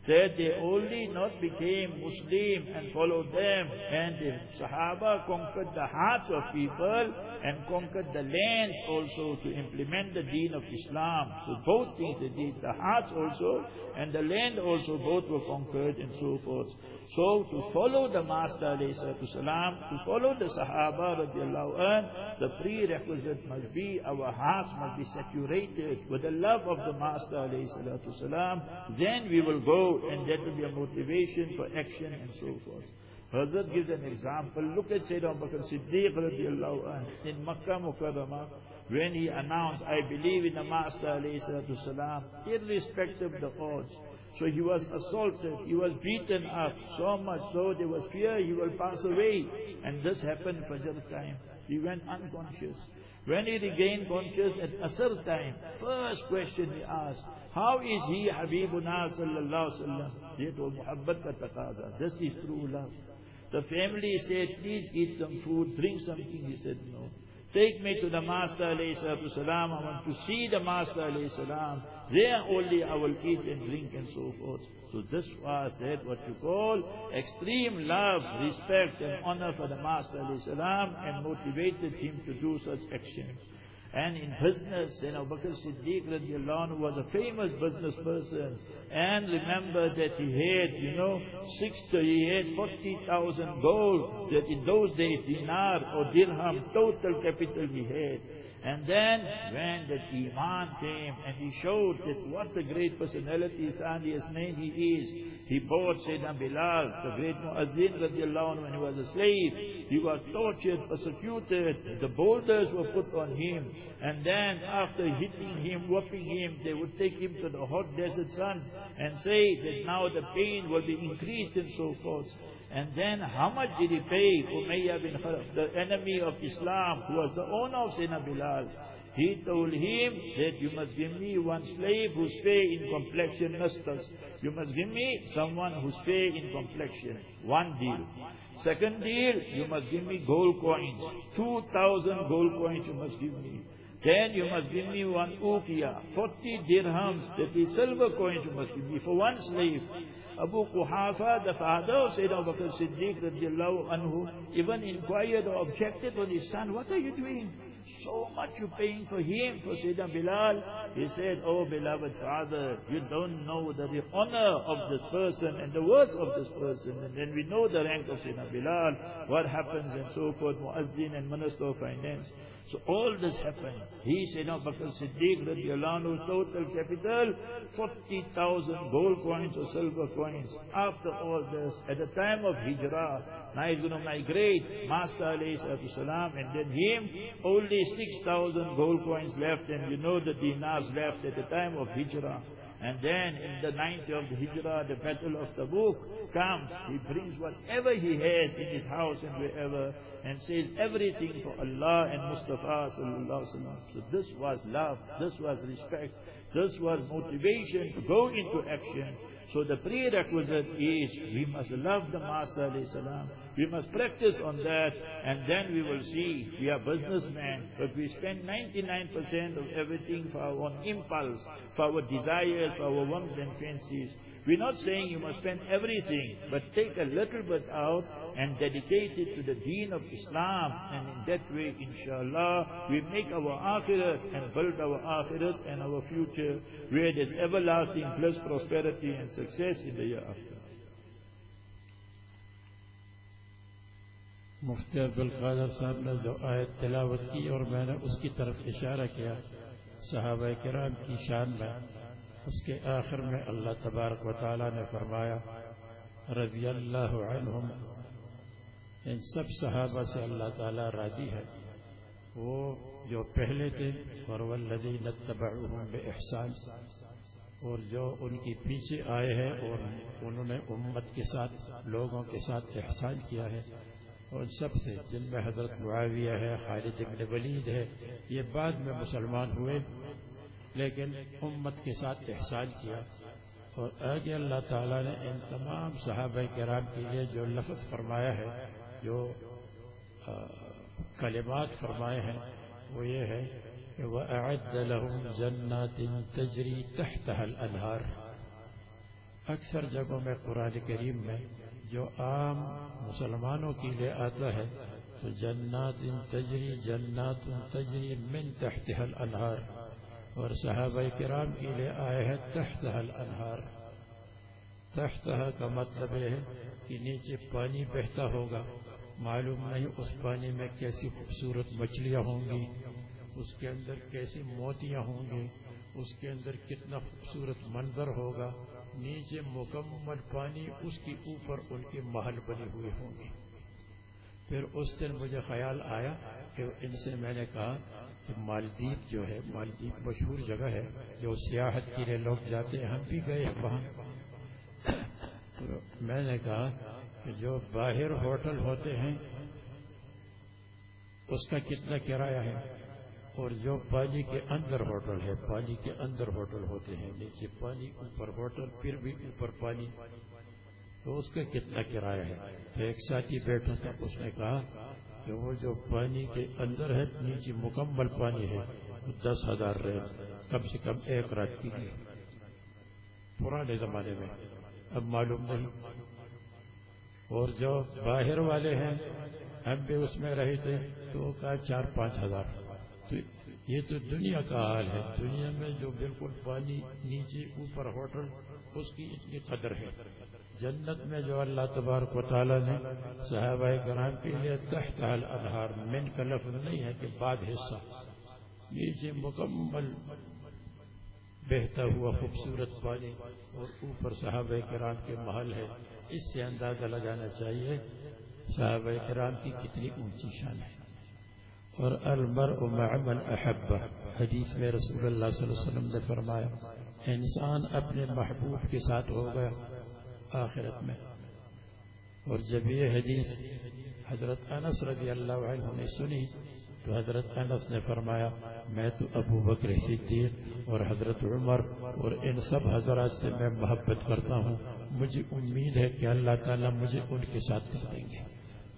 that they only not became Muslim and followed them and the Sahaba conquered the hearts of people and conquered the lands also to implement the deen of Islam. So both things they did, the hearts also and the land also both were conquered and so forth. So to follow the Master salam, to follow the Sahaba anh, the prerequisite must be our hearts must be saturated with the love of the Master salam. Then we will go and that will be a motivation for action and so forth. Hazrat gives an example. Look at Sayyidina Abu Bakr Siddiq radiallahu anh in Makkah Mukarramah when he announced, I believe in the Master alayhi salatu salam, irrespective of the odds. So he was assaulted, he was beaten up, so much so there was fear he will pass away. And this happened Fajr time. He went unconscious. When he regained consciousness at Asr time, first question he asked, how is he Habibuna sallallahu sallam? He told Muhabbat ka taqaza. This is true love. The family said, please eat some food, drink something. He said, no. Take me to the Master alayhi salatu salam. I want to see the Master alayhi salam. There only I will eat and drink and so forth. So this was that what you call extreme love, respect and honor for the Master alayhi salam and motivated him to do such actions. And in business, you know, Bakr Siddiq radiallahu was a famous business person. And remember that he had, you know, 60, he had 40,000 gold, that in those days, dinar or dirham, total capital he had. And then when the Iman came and he showed that what a great personality Sani has made he is, he bought Sayyidina Bilal, the great Muazzin radiallahu anhu, when he was a slave. He was tortured, persecuted, the boulders were put on him. And then after hitting him, whooping him, they would take him to the hot desert sun and say that now the pain will be increased and so forth. And then how much did he pay Umayyah bin Khalaf, the enemy of Islam, who was the owner of Sayyidina Bilal? He told him that you must give me one slave who's fair in complexion, nastas. You must give me someone who's fair in complexion. One deal. Second deal, you must give me gold coins. Two thousand gold coins you must give me. Then you must give me one uqiyah, 40 dirhams, that is silver coins you must give me for one slave. Abu Quhafa, the father of Sayyidina Abu Bakr Siddiq radiallahu anhu, even inquired or objected on his son, what are you doing? So much you paying for him, for Sayyidina Bilal. He said, Oh beloved father, you don't know the honor of this person and the words of this person. And then we know the rank of Sayyidina Bilal, what happens and so forth, Muazzin and Minister of Finance. So all this happened. He, said, Sayyidina Bakr Siddiq radiallahu total capital, 40,000 gold coins or silver coins. After all this, at the time of Hijrah, now he's going to migrate, Master alayhi salam, and then him, only 6,000 gold coins left, and you know the dinars left at the time of Hijrah. And then in the ninth of the Hijrah, the battle of Tabuk comes. He brings whatever he has in his house and wherever and says everything for Allah and Mustafa So this was love, this was respect, this was motivation to go into action. So the prerequisite is we must love the Master salam. We must practice on that and then we will see we are businessmen but we spend 99% of everything for our own impulse, for our desires, for our whims and fancies. We're not saying you must spend everything, but take a little bit out and dedicate it to the deen of Islam. And in that way, inshallah, we make our akhirat and build our akhirat and our future where there's everlasting bliss, prosperity and success in the year after. मुफ्ती अब्दुल कादर साहब ने जो आयत तिलावत की और मैंने उसकी तरफ इशारा किया साहब कराम की शान में اس کے آخر میں اللہ تبارک و تعالیٰ نے فرمایا، رضی اللہ عنہم، ان سب صحابہ سے اللہ تعالیٰ راضی ہے۔ وہ جو پہلے تھے، اور والذین نتبعوہم بے احسان اور جو ان کی پیچھے آئے ہیں، اور انہوں نے امت کے ساتھ، لوگوں کے ساتھ احسان کیا ہے۔ اور سب سے، جن میں حضرت معاویہ ہے، خالد ابن ولید ہے، یہ بعد میں مسلمان ہوئے۔ لیکن امت کے ساتھ احسان کیا اور آج اللہ تعالیٰ نے ان تمام صحابہ کرام کے لیے جو لفظ فرمایا ہے، جو کلمات فرمائے ہیں، وہ یہ ہے کہ وہ جنات تجری تحت الانہار اکثر جگہوں میں قرآن کریم میں جو عام مسلمانوں کے لیے آتا ہے، تو جنات تجری جنات تجری من تحتها الانہار۔ اور صحابہ کرام کے لیے آئے ہیں تحت الانہار۔ تحتہ کا مطلب یہ ہے کہ نیچے پانی بہتا ہوگا۔ معلوم نہیں اس پانی میں کیسی خوبصورت مچھلیاں ہوں گی، اس کے اندر کیسی موتیاں ہوں گی، اس کے اندر کتنا خوبصورت منظر ہوگا۔ نیچے مکمل پانی اس کے اوپر ان کے محل بنے ہوئے ہوں گے۔ پھر اس دن مجھے خیال آیا کہ ان سے میں نے کہا کہ مالدیپ جو ہے، مالدیپ مشہور جگہ ہے، جو سیاحت کے لیے لوگ جاتے ہیں، ہم بھی گئے وہاں۔ تو میں نے کہا کہ جو باہر ہوٹل ہوتے ہیں، اس کا کتنا کرایہ ہے؟ اور جو پانی کے اندر ہوٹل ہے، پانی کے اندر ہوٹل ہوتے ہیں، نیچے پانی، اوپر ہوٹل، پھر بھی اوپر پانی۔ تو اس کا کتنا کرایہ ہے؟ تو ایک ساتھی بیٹھا تھا، اس نے کہا کہ وہ جو پانی کے اندر ہے، نیچے مکمل پانی ہے، وہ دس ہزار ریل کم سے کم ایک رات کی لیے پرانے زمانے میں، اب معلوم نہیں۔ اور جو باہر والے ہیں، ہم بھی اس میں رہے تھے، تو کا چار، پانچ ہزار۔ تو یہ تو دنیا کا حال ہے۔ دنیا میں جو بالکل پانی نیچے اوپر ہوٹل، اس کی اتنی قدر ہے۔ جنت میں جو اللہ تبارک و تعالیٰ نے صحابہ کرام کے لیے تحت الحار من کا لفظ نہیں ہے کہ بعد حصہ۔ نیچے مکمل بہتا ہوا خوبصورت پانی اور اوپر صحابہ کرام کے محل ہے، اس سے اندازہ لگانا چاہیے صحابہ کرام کی کتنی اونچی شان ہے۔ اور المر من احب۔ حدیث میں رسول اللہ صلی اللہ علیہ وسلم نے فرمایا، انسان اپنے محبوب کے ساتھ ہو گیا۔ آخرت میں۔ اور جب یہ حدیث حضرت انس رضی اللہ عنہ نے سنی تو حضرت انس نے فرمایا، میں تو ابو بکر صدیق اور حضرت عمر اور ان سب حضرات سے میں محبت کرتا ہوں۔ مجھے امید ہے کہ اللہ تعالیٰ مجھے ان کے ساتھ کر دیں گے۔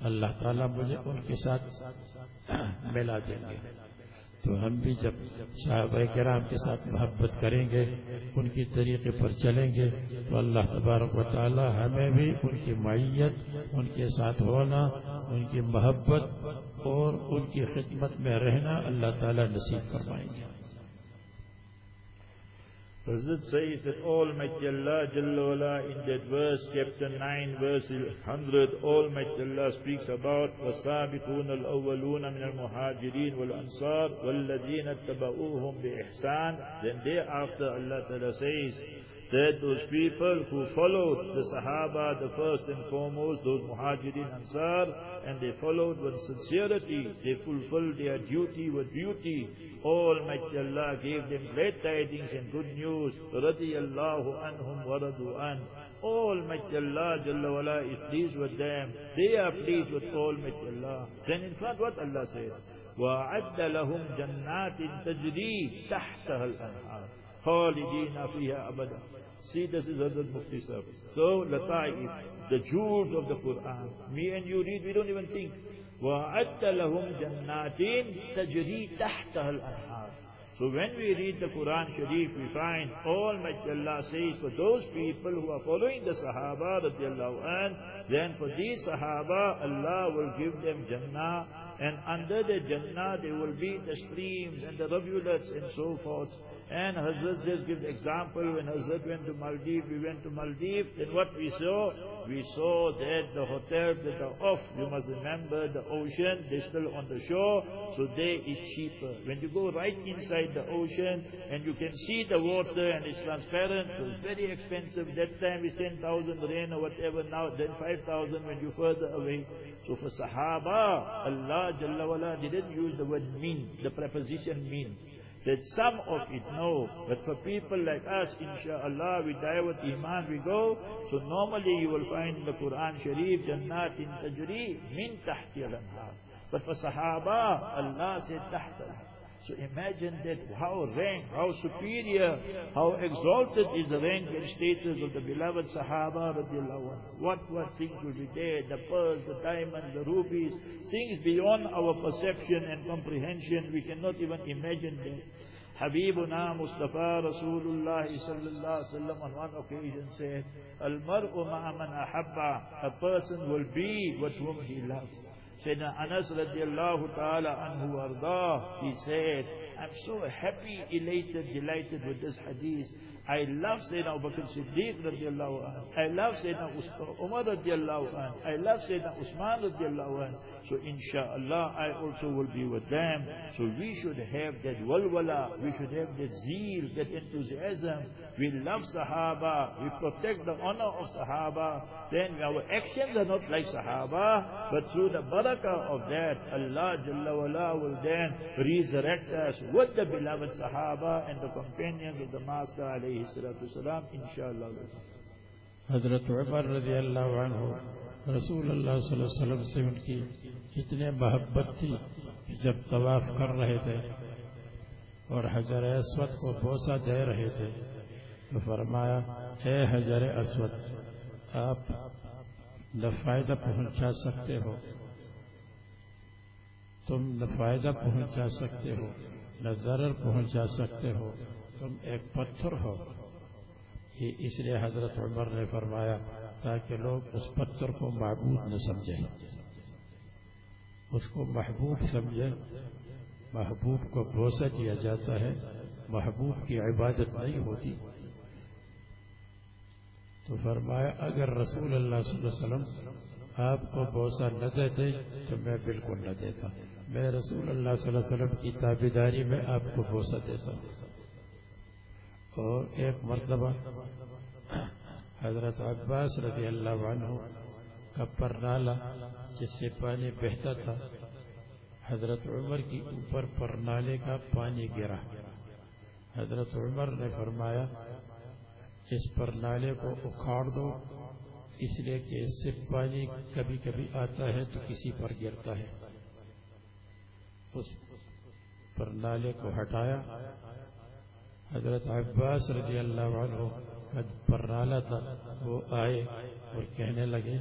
اللہ تعالیٰ مجھے ان کے ساتھ ملا دیں گے۔ تو ہم بھی جب صحابہ کرام کے ساتھ محبت کریں گے، ان کی طریقے پر چلیں گے، تو اللہ تبارک و تعالی ہمیں بھی ان کی معیت، ان کے ساتھ ہونا، ان کی محبت اور ان کی خدمت میں رہنا اللہ تعالی نصیب فرمائیں گے۔ Hazrat says that Almighty Allah Jalla wala, in that verse, chapter 9, verse 100, Almighty Allah speaks about وَالسَّابِقُونَ الْأَوَّلُونَ مِنَ الْمُهَاجِرِينَ وَالْأَنصَارِ وَالَّذِينَ اتَّبَعُوهُمْ بِإِحْسَانٍ Then thereafter Allah Ta'ala says, that those people who followed the Sahaba, the first and foremost, those Muhajirin Ansar, and they followed with sincerity, they fulfilled their duty with beauty. Almighty Allah gave them great tidings and good news. Radiyallahu anhum wa radu an. Almighty Allah Jalla wala is pleased with them. They are pleased with Almighty Allah. Then in front what Allah said? وَأَعَدَّ لَهُمْ جَنَّاتٍ تَجْرِي تَحْتَهَا الْأَنْهَارِ خَالِدِينَ فِيهَا أَبَدًا See, this is Hazrat Mufti Sahib. So, Lata'if, the jewels of the Quran. Me and you read, we don't even think. وَأَدَّ لَهُمْ جَنَّاتٍ تَجْرِي تَحْتَهَا الْأَنْهَارِ So when we read the Quran Sharif, we find Almighty Allah says for those people who are following the Sahaba radiallahu an, then for these Sahaba, Allah will give them Jannah, and under the Jannah there will be the streams and the rivulets and so forth. And Hazrat just gives example, when Hazrat went to Maldives, we went to Maldives, then what we saw? We saw that the hotels that are off, you must remember the ocean, they're still on the shore, so there it's cheaper. When you go right inside the ocean, and you can see the water and it's transparent, so it's very expensive. That time it's 10,000 rain or whatever, now then 5,000 when you're further away. So for Sahaba, Allah Jalla wala didn't use the word mean, the preposition mean that some of it know. But for people like us, inshallah, we die with iman, we go. So normally you will find in the Quran Sharif, Jannat in Tajri, min tahti al But for Sahaba, Allah said tahta so imagine that how rank, how superior, how exalted is the rank and status of the beloved Sahaba radiallahu. What, what things will be there, the pearls, the diamonds, the rubies, things beyond our perception and comprehension, we cannot even imagine that. Habibuna Mustafa Rasulullah sallallahu wasallam on one occasion said, Al-mar'u ma'aman ahabba, a person will be with whom he loves. Sayyidina Anas radiallahu ta'ala anhu ardah, he said, I'm so happy, elated, delighted with this hadith. I love Sayyidina Abu Bakr Siddiq radiallahu anh. I love Sayyidina Umar radiallahu anh. I love Sayyidina Usman radiallahu anh. So inshallah, I also will be with them. So we should have that walwala, we should have that zeal, that enthusiasm. We love Sahaba, we protect the honor of Sahaba. Then our actions are not like Sahaba, but through the barakah of that, Allah Jalla wala will then resurrect us with the beloved Sahaba and the companions of the Master alayhi salatu salam, inshallah. کتنے محبت تھی جب طواف کر رہے تھے اور حضر اسود کو بوسہ دے رہے تھے تو فرمایا، اے حضر اسود، آپ نفائدہ پہنچا سکتے ہو۔ تم نفائدہ پہنچا سکتے ہو، نہ ضرر پہنچا سکتے ہو، تم ایک پتھر ہو۔ یہ اس لیے حضرت عمر نے فرمایا، تاکہ لوگ اس پتھر کو معبود نہ سمجھیں۔ اس کو محبوب سمجھے، محبوب کو بھروسہ دیا جاتا ہے، محبوب کی عبادت نہیں ہوتی۔ تو فرمایا، اگر رسول اللہ صلی اللہ علیہ وسلم آپ کو بوسا نہ دیتے تو میں بالکل نہ دیتا۔ میں رسول اللہ صلی اللہ علیہ وسلم کی تابیداری میں آپ کو بوسا دیتا۔ ہوں اور ایک مرتبہ حضرت عباس رضی اللہ عنہ کا پر نالا جس سے پانی بہتا تھا۔ حضرت عمر کی اوپر پر نالے کا پانی گرا۔ حضرت عمر نے فرمایا، اس پر نالے کو اکھاڑ دو، اس لیے کہ اس سے پانی کبھی کبھی آتا ہے تو کسی پر گرتا ہے۔ اس پر نالے کو ہٹایا۔ حضرت عباس رضی اللہ عنہ کا پر نالا تھا، وہ آئے اور کہنے لگے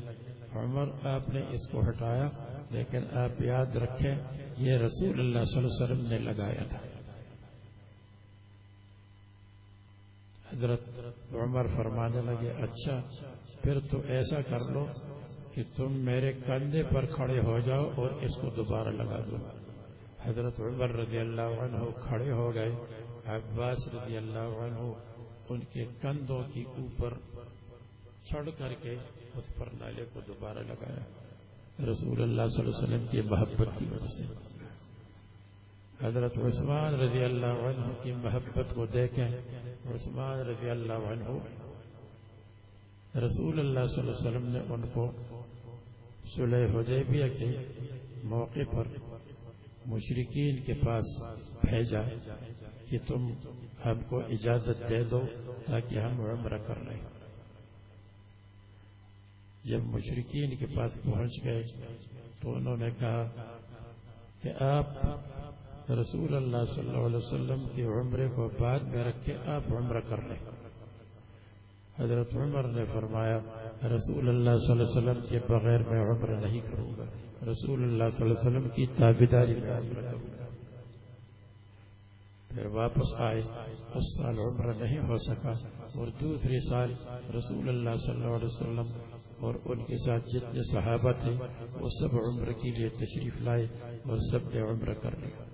عمر آپ نے اس کو ہٹایا، لیکن آپ یاد رکھیں، یہ رسول اللہ صلی اللہ علیہ وسلم نے لگایا تھا۔ حضرت عمر فرمانے لگے اچھا پھر تو ایسا کر لو کہ تم میرے کندھے پر کھڑے ہو جاؤ اور اس کو دوبارہ لگا دو۔ حضرت عمر رضی اللہ عنہ کھڑے ہو گئے، عباس رضی اللہ عنہ ان کے کندھوں کے اوپر چھڑ کر کے اس پر نالے کو دوبارہ لگایا۔ رسول اللہ صلی اللہ علیہ وسلم کی محبت کی وجہ سے۔ حضرت عثمان رضی اللہ عنہ کی محبت کو دیکھیں۔ عثمان رضی اللہ عنہ، رسول اللہ صلی اللہ علیہ وسلم نے ان کو صلح حدیبیہ کے موقع پر مشرقین کے پاس بھیجا کہ تم ہم کو اجازت دے دو تاکہ ہم عمرہ کر لیں۔ جب مشرقین کے پاس پہنچ گئے تو انہوں نے کہا کہ آپ رسول اللہ صلی اللہ علیہ وسلم کی عمرے کو بعد میں رکھ کے آپ عمرہ کر لیں۔ حضرت عمر نے فرمایا، رسول اللہ صلی اللہ علیہ وسلم کے بغیر میں عمرہ نہیں کروں گا۔ رسول اللہ صلی اللہ علیہ وسلم کی تابیداری میں عمرہ کروں گا۔ پھر واپس آئے۔ اس سال عمرہ نہیں ہو سکا اور دوسرے سال رسول اللہ صلی اللہ علیہ وسلم اور ان کے ساتھ جتنے صحابہ تھے، وہ سب عمر کے لیے تشریف لائے اور سب نے عمر کر لیا۔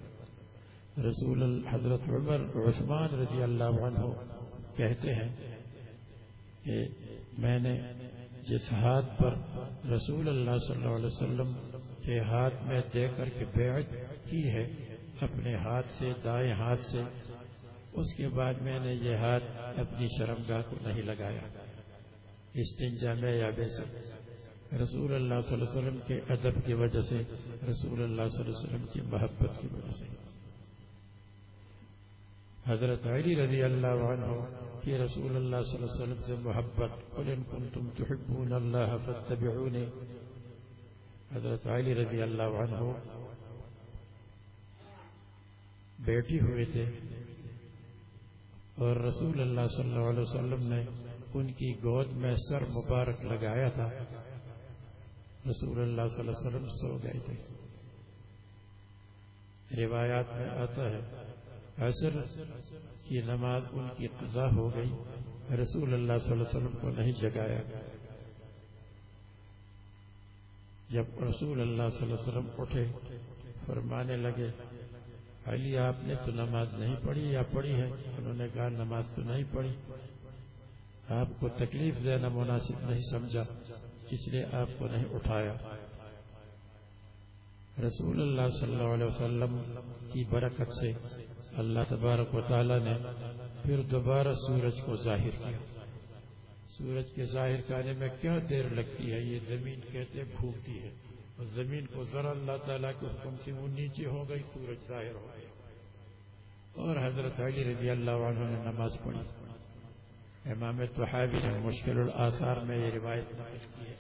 رسول حضرت عمر، عثمان رضی اللہ عنہ کہتے ہیں کہ میں نے جس ہاتھ پر رسول اللہ صلی اللہ علیہ وسلم کے ہاتھ میں دے کر کے بیعت کی ہے، اپنے ہاتھ سے، دائیں ہاتھ سے، اس کے بعد میں نے یہ ہاتھ اپنی شرمگاہ کو نہیں لگایا۔ استنجا میں یا بے سب رسول اللہ صلی اللہ علیہ وسلم کے ادب کی وجہ سے، رسول اللہ صلی اللہ علیہ وسلم کی محبت کی وجہ سے۔ حضرت علی رضی اللہ عنہ کہ رسول اللہ صلی اللہ علیہ وسلم سے محبت، قل ان کنتم تحبون اللہ فاتبعونی۔ حضرت علی رضی اللہ عنہ بیٹھی ہوئے تھے اور رسول اللہ صلی اللہ علیہ وسلم نے ان کی گود میں سر مبارک لگایا تھا۔ رسول اللہ صلی اللہ علیہ وسلم سو گئے تھے۔ روایات میں آتا ہے، عصر کی نماز ان کی قضا ہو گئی، رسول اللہ صلی اللہ علیہ وسلم کو نہیں جگایا۔ جب رسول اللہ صلی اللہ علیہ وسلم اٹھے، فرمانے لگے، علی، آپ نے تو نماز نہیں پڑھی یا پڑھی ہے؟ انہوں نے کہا، نماز تو نہیں پڑھی۔ آپ کو تکلیف دینا مناسب نہیں سمجھا، اس لیے آپ کو نہیں اٹھایا۔ رسول اللہ صلی اللہ علیہ وسلم کی برکت سے اللہ تبارک و تعالی نے پھر دوبارہ سورج کو ظاہر کیا۔ سورج کے ظاہر کرنے میں کیا دیر لگتی ہے؟ یہ زمین کہتے بھوکتی ہے۔ اور زمین کو ذرا اللہ تعالیٰ کے حکم سے وہ نیچے ہو گئی، سورج ظاہر ہو گیا۔ اور حضرت علی رضی اللہ عنہ نے نماز پڑھی۔ امام تحابی نے مشکل الاثار میں یہ روایت نقل کی ہے۔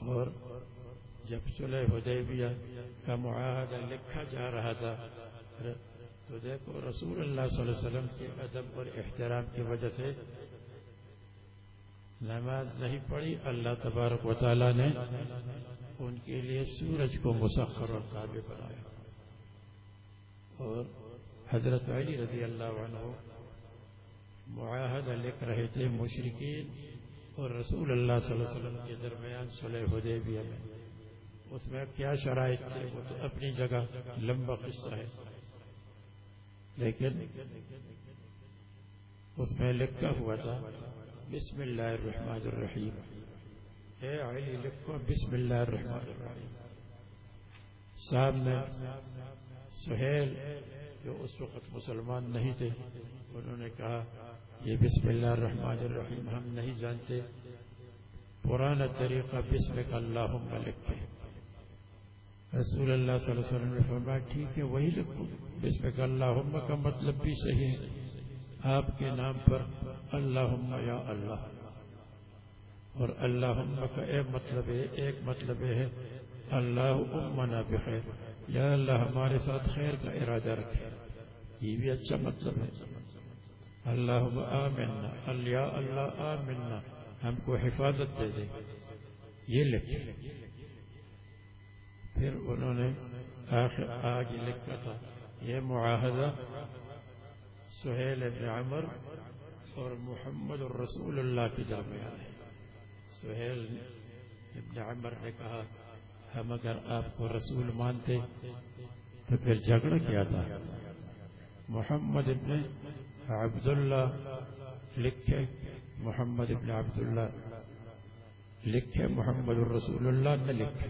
اور جب صلح حدیبیہ کا معاہدہ لکھا جا رہا تھا، تو دیکھو رسول اللہ صلی اللہ علیہ وسلم کے ادب اور احترام کی وجہ سے نماز نہیں پڑھی، اللہ تبارک و تعالی نے ان کے لیے سورج کو مسخر اور قابل بنایا۔ اور حضرت علی رضی اللہ عنہ معاہدہ لکھ رہے تھے مشرقین اور رسول اللہ صلی اللہ علیہ وسلم کے درمیان صلح حدیبیہ میں۔ اس میں کیا شرائط تھے وہ تو اپنی جگہ لمبا قصہ ہے۔ لیکن اس میں لکھا ہوا تھا، بسم اللہ الرحمن الرحیم۔ اے علی، لکھو بسم اللہ الرحمن الرحیم۔ سامنے سہیل جو اس وقت مسلمان نہیں تھے، انہوں نے کہا، یہ بسم اللہ الرحمن الرحیم، ہم نہیں جانتے۔ پرانا طریقہ بسم کا اللہ ملک کے رسول اللہ صلی اللہ علیہ وسلم نے فرمایا، ٹھیک ہے، وہی لکھو بسم کا اللہ کا مطلب بھی صحیح ہے۔ آپ کے نام پر اللہ یا اللہ۔ اور اللہ کا ایک مطلب ہے، ایک مطلب ہے، اللہ امنا بخیر۔ یا اللہ ہمارے ساتھ خیر کا ارادہ رکھے۔ یہ بھی اچھا مطلب ہے۔ اللہ آمنا اللہ اللہ آمنا ہم کو حفاظت دے دے۔ یہ لکھے پھر انہوں نے آخر آگے لکھا تھا۔ یہ معاہدہ سہیل عمر اور محمد الرسول اللہ کی جامعہ ہے۔ سہیل ابن عمر نے کہا، ہم اگر آپ کو رسول مانتے تو پھر جھگڑا کیا تھا؟ محمد ابن عبداللہ لکھ کے محمد ابن عبداللہ لکھ کے محمد الرسول اللہ نے لکھے۔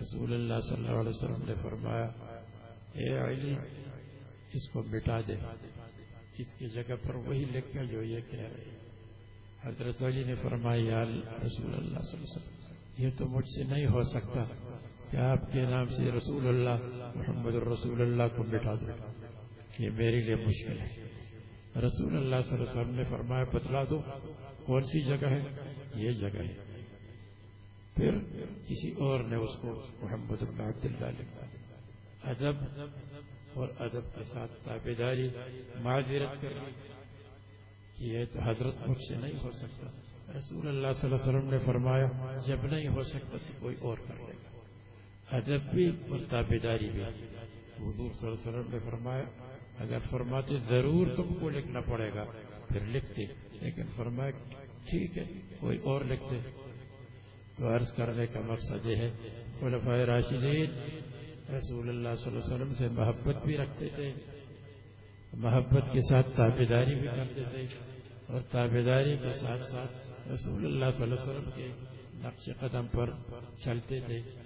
رسول اللہ صلی اللہ علیہ وسلم نے فرمایا، اے علی، اس کو مٹا دے۔ اس کی جگہ پر وہی لکھے جو یہ کہہ رہے ہیں۔ حضرت علی نے فرمایا رسول اللہ صلی اللہ علیہ وسلم، یہ تو مجھ سے نہیں ہو سکتا کہ آپ کے نام سے رسول اللہ محمد الرسول اللہ کو بٹھا دو۔ یہ میرے لیے مشکل ہے۔ رسول اللہ صلی اللہ علیہ وسلم نے فرمایا بتلا دو۔ کون سی جگہ ہے؟ یہ جگہ ہے۔ پھر کسی اور نے اس کو محمد اللہ عبداللہ لکھا ادب اور ادب کے ساتھ تابے داری معذرت کرنی۔ یہ تو حضرت مجھ سے نہیں ہو سکتا۔ رسول اللہ صلی اللہ علیہ وسلم نے فرمایا، جب نہیں ہو سکتا تو کوئی اور کر لے۔ ادب بھی اور تابے داری بھی۔ حضور صلی اللہ علیہ وسلم نے فرمایا، اگر فرماتے ضرور تم کو لکھنا پڑے گا، پھر لکھتے۔ لیکن فرمایا، ٹھیک ہے، کوئی اور لکھتے۔ تو عرض کرنے کا مقصد یہ ہے خلف راشدین رسول اللہ صلی اللہ علیہ وسلم سے محبت بھی رکھتے تھے، محبت کے ساتھ تابے داری بھی کرتے تھے، اور تابے داری کے ساتھ ساتھ رسول اللہ صلی اللہ علیہ وسلم کے نقش قدم پر چلتے تھے۔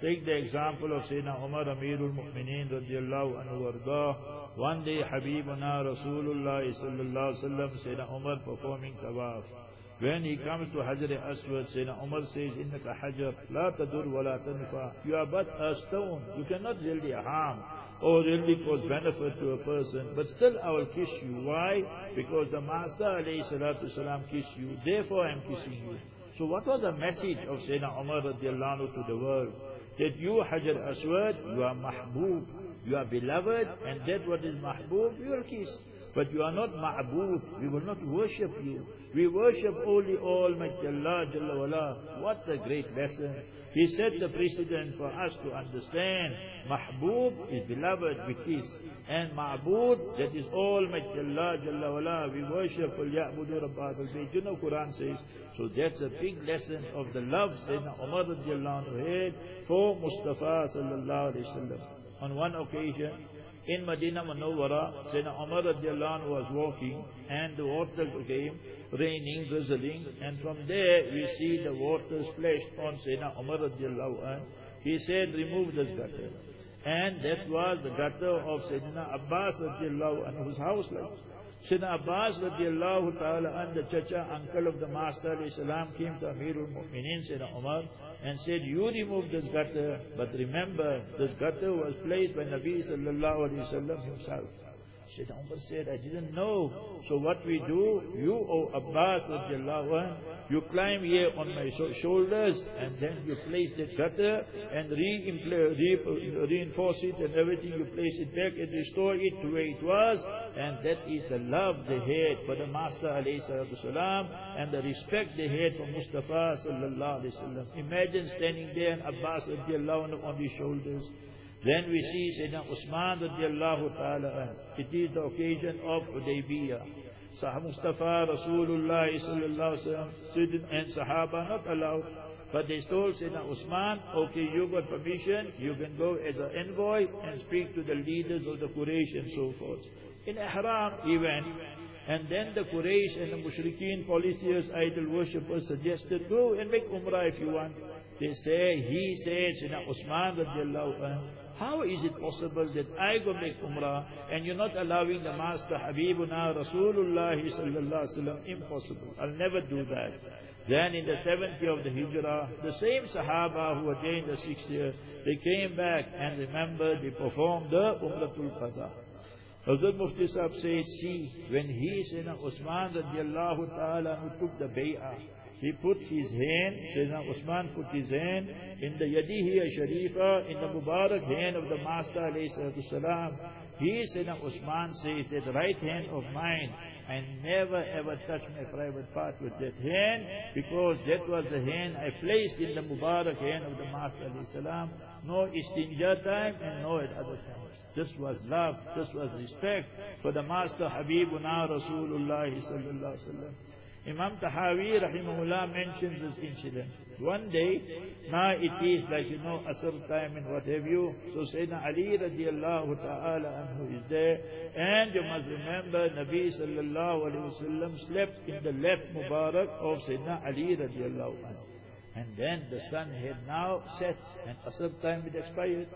Take the example of Sayyidina Umar Amirul Mu'mineen radiallahu anhu warda. One day Habibuna Rasulullah sallallahu wasallam, Sayyidina Umar performing tawaf. When he comes to Hajar Aswad, Sayyidina Umar says, Innaka Hajar, la tadur wa. You are but a stone. You cannot really harm or really cause benefit to a person. But still I will kiss you. Why? Because the Master alayhi salatu salam kissed you. Therefore I am kissing you. So what was the message of Sayyidina Umar radiallahu to the world? That you Hajar Aswad, you are mahbub. You are beloved and that what is mahbub, you will kiss. But you are not ma'bud. We will not worship you. We worship only Almighty Allah Jalla wala. What a great lesson. He set the precedent for us to understand. Mahbub is beloved with his and ma'bud, that is Almighty Allah Jalla wala, we worship Al-Ya'budu Rabbah Bayt. You know Quran says, so that's a big lesson of the love Sayyidina Umar radiallahu anhu had for Mustafa sallallahu alayhi wasallam. On one occasion, in Medina Manawara, Sayyidina Umar radiallahu was walking and the water came, raining, drizzling, and from there we see the water splashed on Sayyidina Umar radiallahu anhu. He said, remove this gutter. And that was the gutter of Sayyidina Abbas radiallahu anhu's house. Like. Sayyidina Abbas radiallahu ta'ala and the chacha, uncle of the Master salam, came to Amirul Mu'mineen, Sayyidina Umar, and said, you remove this gutter, but remember, this gutter was placed by Nabi sallallahu alayhi wa himself. Sayyidina Umar said, I didn't know. So what we do, you, O Abbas radiallahu anh, you climb here on my shoulders and then you place that gutter and re reinforce it and everything, you place it back and restore it to where it was. And that is the love they had for the Master salam and the respect they had for Mustafa sallallahu alayhi wasallam. Imagine standing there and Abbas on his shoulders. Then we see Sayyidina Usman radiallahu ta'ala It is the occasion of Hudaybiyah. Sah Mustafa, Rasulullah sallallahu alayhi wa and Sahaba not allowed. But they told Sayyidina Usman, okay, you got permission, you can go as an envoy and speak to the leaders of the Quraysh and so forth. In Ihram, he went. And then the Quraysh and the Mushrikeen, polytheists, idol worshippers suggested, go and make Umrah if you want. They say, he says, Sayyidina Usman radiallahu anhu, how is it possible that I go make Umrah and you're not allowing the Master Habibuna Rasulullah sallallahu? Impossible. I'll never do that. Then in the seventh year of the Hijrah, the same Sahaba who were there in the sixth year, they came back and remember they performed the Umratul Qadha. Hazrat Mufti Sahib says, see, when he, Sayyidina Usman radiallahu ta'ala, who took the bay'ah, he put his hand, Sayyidina Usman put his hand in the Yadihiya Sharifa, in the Mubarak hand of the Master alayhi salam. He, Sayyidina Usman says that right hand of mine, I never ever touch my private part with that hand because that was the hand I placed in the Mubarak hand of the Master alayhi salam. No istinja time and no at other times. This was love, this was respect for the Master Habibuna Rasulullah sallallahu alaihi wasallam. Imam Tahawi rahimahullah mentions this incident. One day, now it is like you know Asr time and what have you. So Sayyidina Ali radiallahu ta'ala anhu is there. And you must remember Nabi sallallahu alayhi wasallam slept in the left Mubarak of Sayyidina Ali radiallahu anhu. And then the sun had now set and Asr time had expired.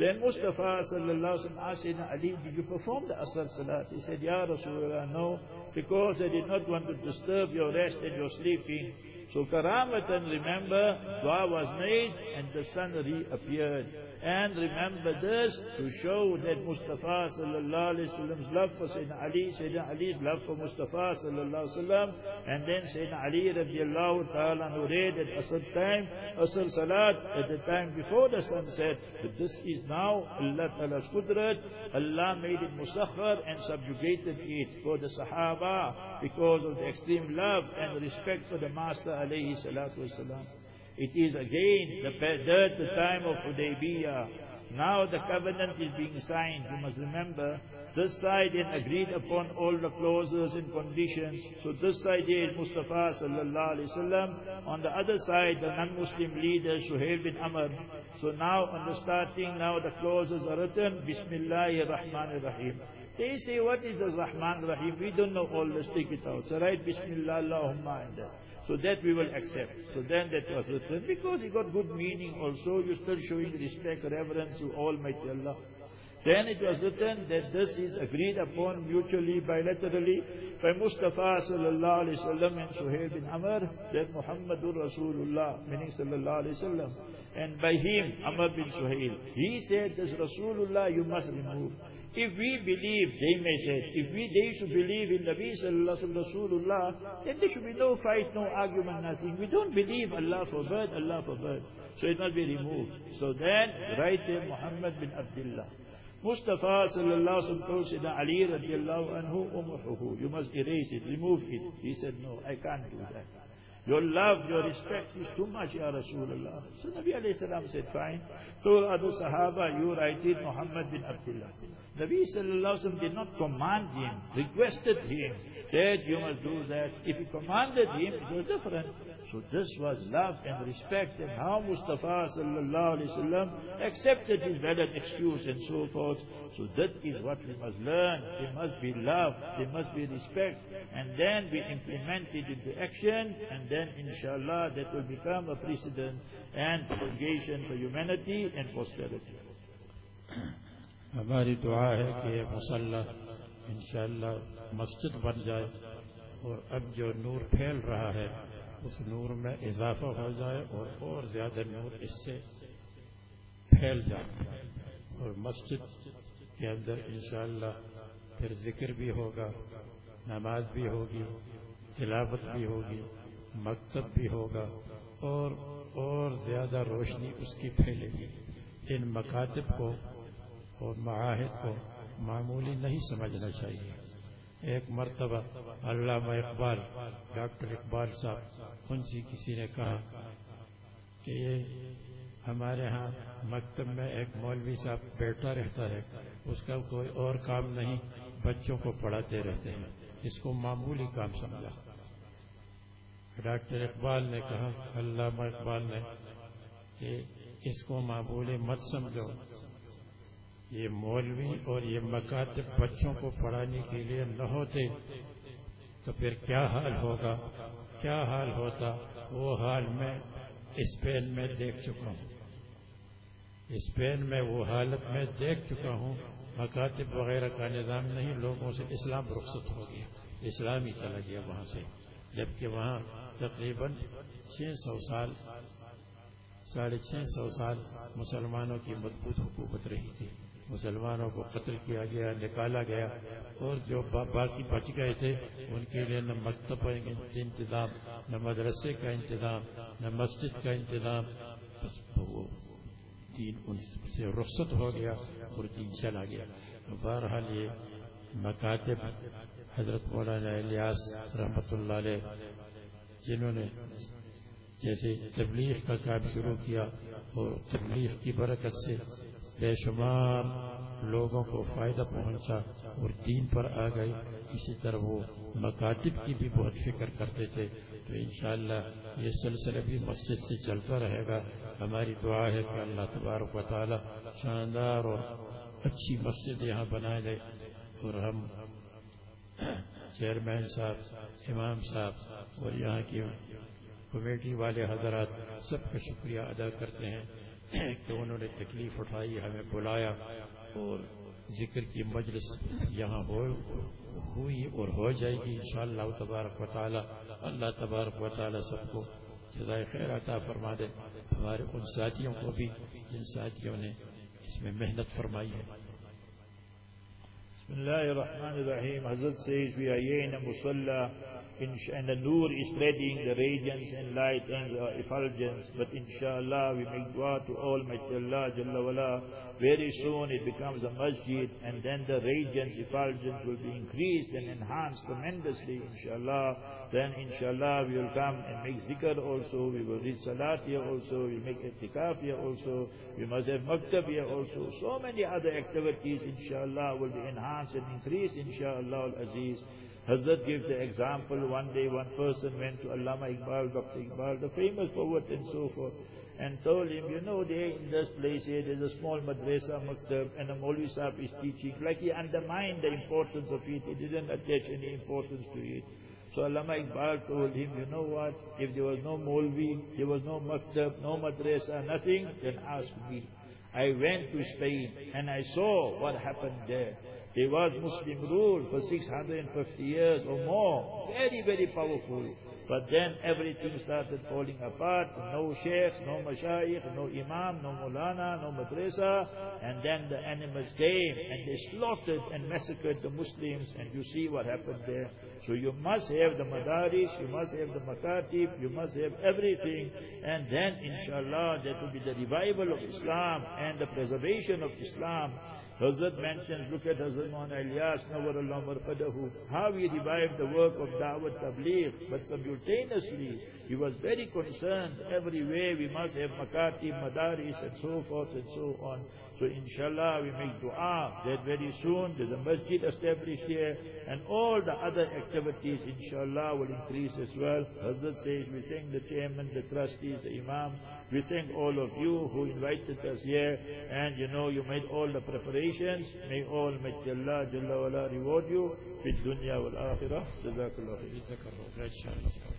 Then Mustafa sallallahu alayhi wa asked Sayyidina Ali, did you perform the Asr Salat? He said, Ya Rasulullah, no, because I did not want to disturb your rest and your sleeping. So Karamatan, remember, dua was made and the sun reappeared. And remember this to show that Mustafa sallallahu alayhi wasallam's love for Sayyidina Ali, Sayyidina Ali's love for Mustafa sallallahu alayhi wasallam, and then Sayyidina Ali radiallahu ta'ala who read at Asr time, Asr Salat, at the time before the sunset. But this is now Allah Ta'ala's Qudrat. Allah made it musakhar and subjugated it for the Sahaba because of the extreme love and respect for the Master alayhi salatu wasalam. It is again the, the time of Hudaybiyah. Now the covenant is being signed. You must remember, this side had agreed upon all the clauses and conditions. So this side is Mustafa sallallahu alaihi wasallam. On the other side, the non-Muslim leaders, Suhail bin Amr. So now on the starting, now the clauses are written, Bismillahir Rahmanir Rahim. They say, what is the Rahman Rahim? We don't know all this, take it out. So write Bismillah Allahumma and that. So that we will accept. So then that was written. Because it got good meaning also, you're still showing respect, reverence to Almighty Allah. Then it was written that this is agreed upon mutually, bilaterally by Mustafa sallallahu alayhi wasallam and Suhail bin Amr that Muhammadur Rasulullah, meaning sallallahu alayhi wasallam. And by him, Amr bin Suhail. He said, this Rasulullah you must remove. If we believe, they may say, if we, they should believe in Nabi sallallahu Rasulullah, then there should be no fight, no argument, nothing. We don't believe Allah forbid, Allah forbid. So it must be removed. So then, write him Muhammad bin Abdullah. Mustafa sallallahu wasallam told Sayyidina Ali radiallahu anhu, umuhuhu, you must erase it, remove it. He said, no, I can't do that. Your love, your respect is too much, Ya Rasulullah. So Nabi alayhi salam said, fine. Told other Sahaba, you write it, Muhammad bin Abdullah. Nabi sallallahu did not command him, requested him that you must do that. If he commanded him, it was different. So this was love and respect and how Mustafa sallallahu alayhi wasallam accepted his valid excuse and so forth. So that is what we must learn. There must be love, there must be respect. And then we implement it into action and then inshallah that will become a precedent and prolongation for humanity and ہماری دعا ہے کہ یہ مسلح انشاءاللہ مسجد بن جائے اور اب جو نور پھیل رہا ہے، اس نور میں اضافہ ہو جائے اور اور زیادہ نور اس سے پھیل جائے اور مسجد کے اندر انشاءاللہ پھر ذکر بھی ہوگا، نماز بھی ہوگی، تلاوت بھی ہوگی، مکتب بھی ہوگا اور اور زیادہ روشنی اس کی پھیلے گی۔ ان مکاتب کو اور معاہد کو معمولی نہیں سمجھنا چاہیے۔ ایک مرتبہ علامہ اقبال، ڈاکٹر اقبال صاحب، ان سے کسی نے کہا کہ یہ ہمارے ہاں مکتب میں ایک مولوی صاحب بیٹھا رہتا ہے، اس کا کوئی اور کام نہیں، بچوں کو پڑھاتے رہتے ہیں۔ اس کو معمولی کام سمجھا۔ ڈاکٹر اقبال نے کہا، علامہ اقبال نے کہ اس کو معمولی مت سمجھو۔ یہ مولوی اور یہ مکاتب بچوں کو پڑھانے کے لیے نہ ہوتے تو پھر کیا حال ہوگا؟ کیا حال ہوتا؟ وہ حال میں اسپین میں دیکھ چکا ہوں۔ اسپین میں وہ حالت میں دیکھ چکا ہوں۔ مکاتب وغیرہ کا نظام نہیں، لوگوں سے اسلام رخصت ہو گیا۔ اسلام ہی چلا گیا وہاں سے۔ جبکہ وہاں تقریباً چھ سو سال، ساڑھے چھ سو سال مسلمانوں کی مضبوط حکومت رہی تھی۔ مسلمانوں کو قتل کیا گیا، نکالا گیا اور جو باقی بچ گئے تھے، ان کے لیے نہ مکتب کا انتظام، نہ مدرسے کا انتظام، نہ مسجد کا انتظام۔ بس وہ دین ان سے رخصت ہو گیا اور دین چلا گیا۔ بہرحال یہ مکاتب حضرت مولانا الیاس رحمۃ اللہ علیہ، جنہوں نے جیسے تبلیغ کا کام شروع کیا اور تبلیغ کی برکت سے بے شمار لوگوں کو فائدہ پہنچا اور دین پر آ گئے۔ اسی طرح وہ مکاتب کی بھی بہت فکر کرتے تھے۔ تو انشاءاللہ یہ سلسلہ بھی مسجد سے چلتا رہے گا۔ ہماری دعا ہے کہ اللہ تبارک و تعالی شاندار اور اچھی مسجد یہاں بنائے گئے اور ہم چیئرمین صاحب، امام صاحب اور یہاں کی کمیٹی والے حضرات سب کا شکریہ ادا کرتے ہیں۔ کہ انہوں نے تکلیف اٹھائی، ہمیں بلایا اور ذکر کی مجلس یہاں ہو، ہوئی اور ہو جائے گی انشاءاللہ تبارک و تعالی۔ اللہ تبارک و تعالی سب کو جزائے خیر عطا فرما دے۔ ہمارے ان ساتھیوں کو بھی جن ساتھیوں نے اس میں محنت فرمائی ہے۔ بسم اللہ الرحمن الرحیم۔ حضرت سید بھی آئیے مسلح and the nur is spreading the radiance and light and the effulgence. But inshallah, we make dua to Almighty Allah Jalla wala. Very soon it becomes a masjid and then the radiance, effulgence will be increased and enhanced tremendously, inshallah. Then inshallah we will come and make zikr also. We will read salat here also. We make itikaf here also. We must have maktab here also. So many other activities, inshallah, will be enhanced and increased, inshallah al-aziz. Hazrat gave the example, one day one person went to Allama Iqbal, Dr. Iqbal, the famous poet and so forth, and told him, you know, there in this place here, there's a small madrasa, maktab, and a Maulvi Sahib is teaching. Like he undermined the importance of it, he didn't attach any importance to it. So Allama Iqbal told him, you know what, if there was no Maulvi, there was no maktab, no madrasa, nothing, then ask me. I went to Spain and I saw what happened there. There was Muslim rule for 650 years or more. Very, very powerful. But then everything started falling apart. No sheikhs, no mashayikh, no imam, no mulana, no madrasa. And then the animals came and they slaughtered and massacred the Muslims. And you see what happened there. So you must have the madaris, you must have the makatib, you must have everything. And then inshallah that will be the revival of Islam and the preservation of Islam. Hazrat mentions, look at Hazrat Muhammad Ilyas, Nawarullah Marqadahu, how he revived the work of Dawat Tabligh, but simultaneously he was very concerned everywhere we must have makati, madaris and so forth and so on. So inshallah we make dua that very soon there's a masjid established here and all the other activities inshallah will increase as well. Hazrat says we thank the chairman, the trustees, the imam. We thank all of you who invited us here and you know you made all the preparations. May all may Allah Jalla wala reward you في الدنيا والآخرة جزاك الله خير لا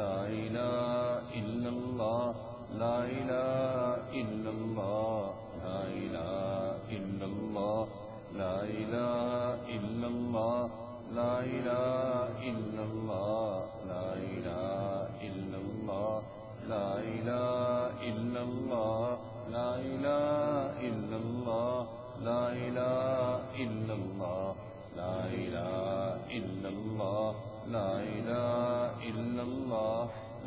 لا إله إلا الله لا إله إلا الله لا إله إلا الله لا إله إلا الله لا إله إلا الله لا إله إلا الله لا إله إلا الله لا إله إلا الله لا إله إلا الله لا إله إلا الله لا إله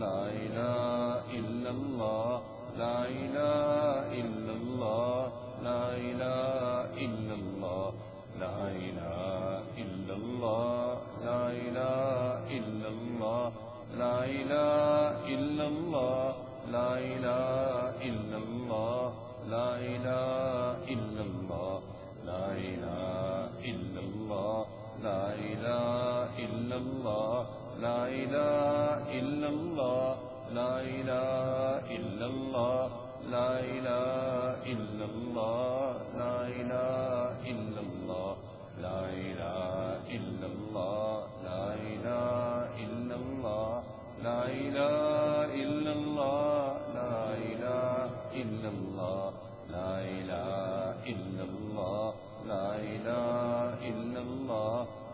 thy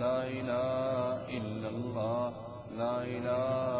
لا إله إلا الله لا إله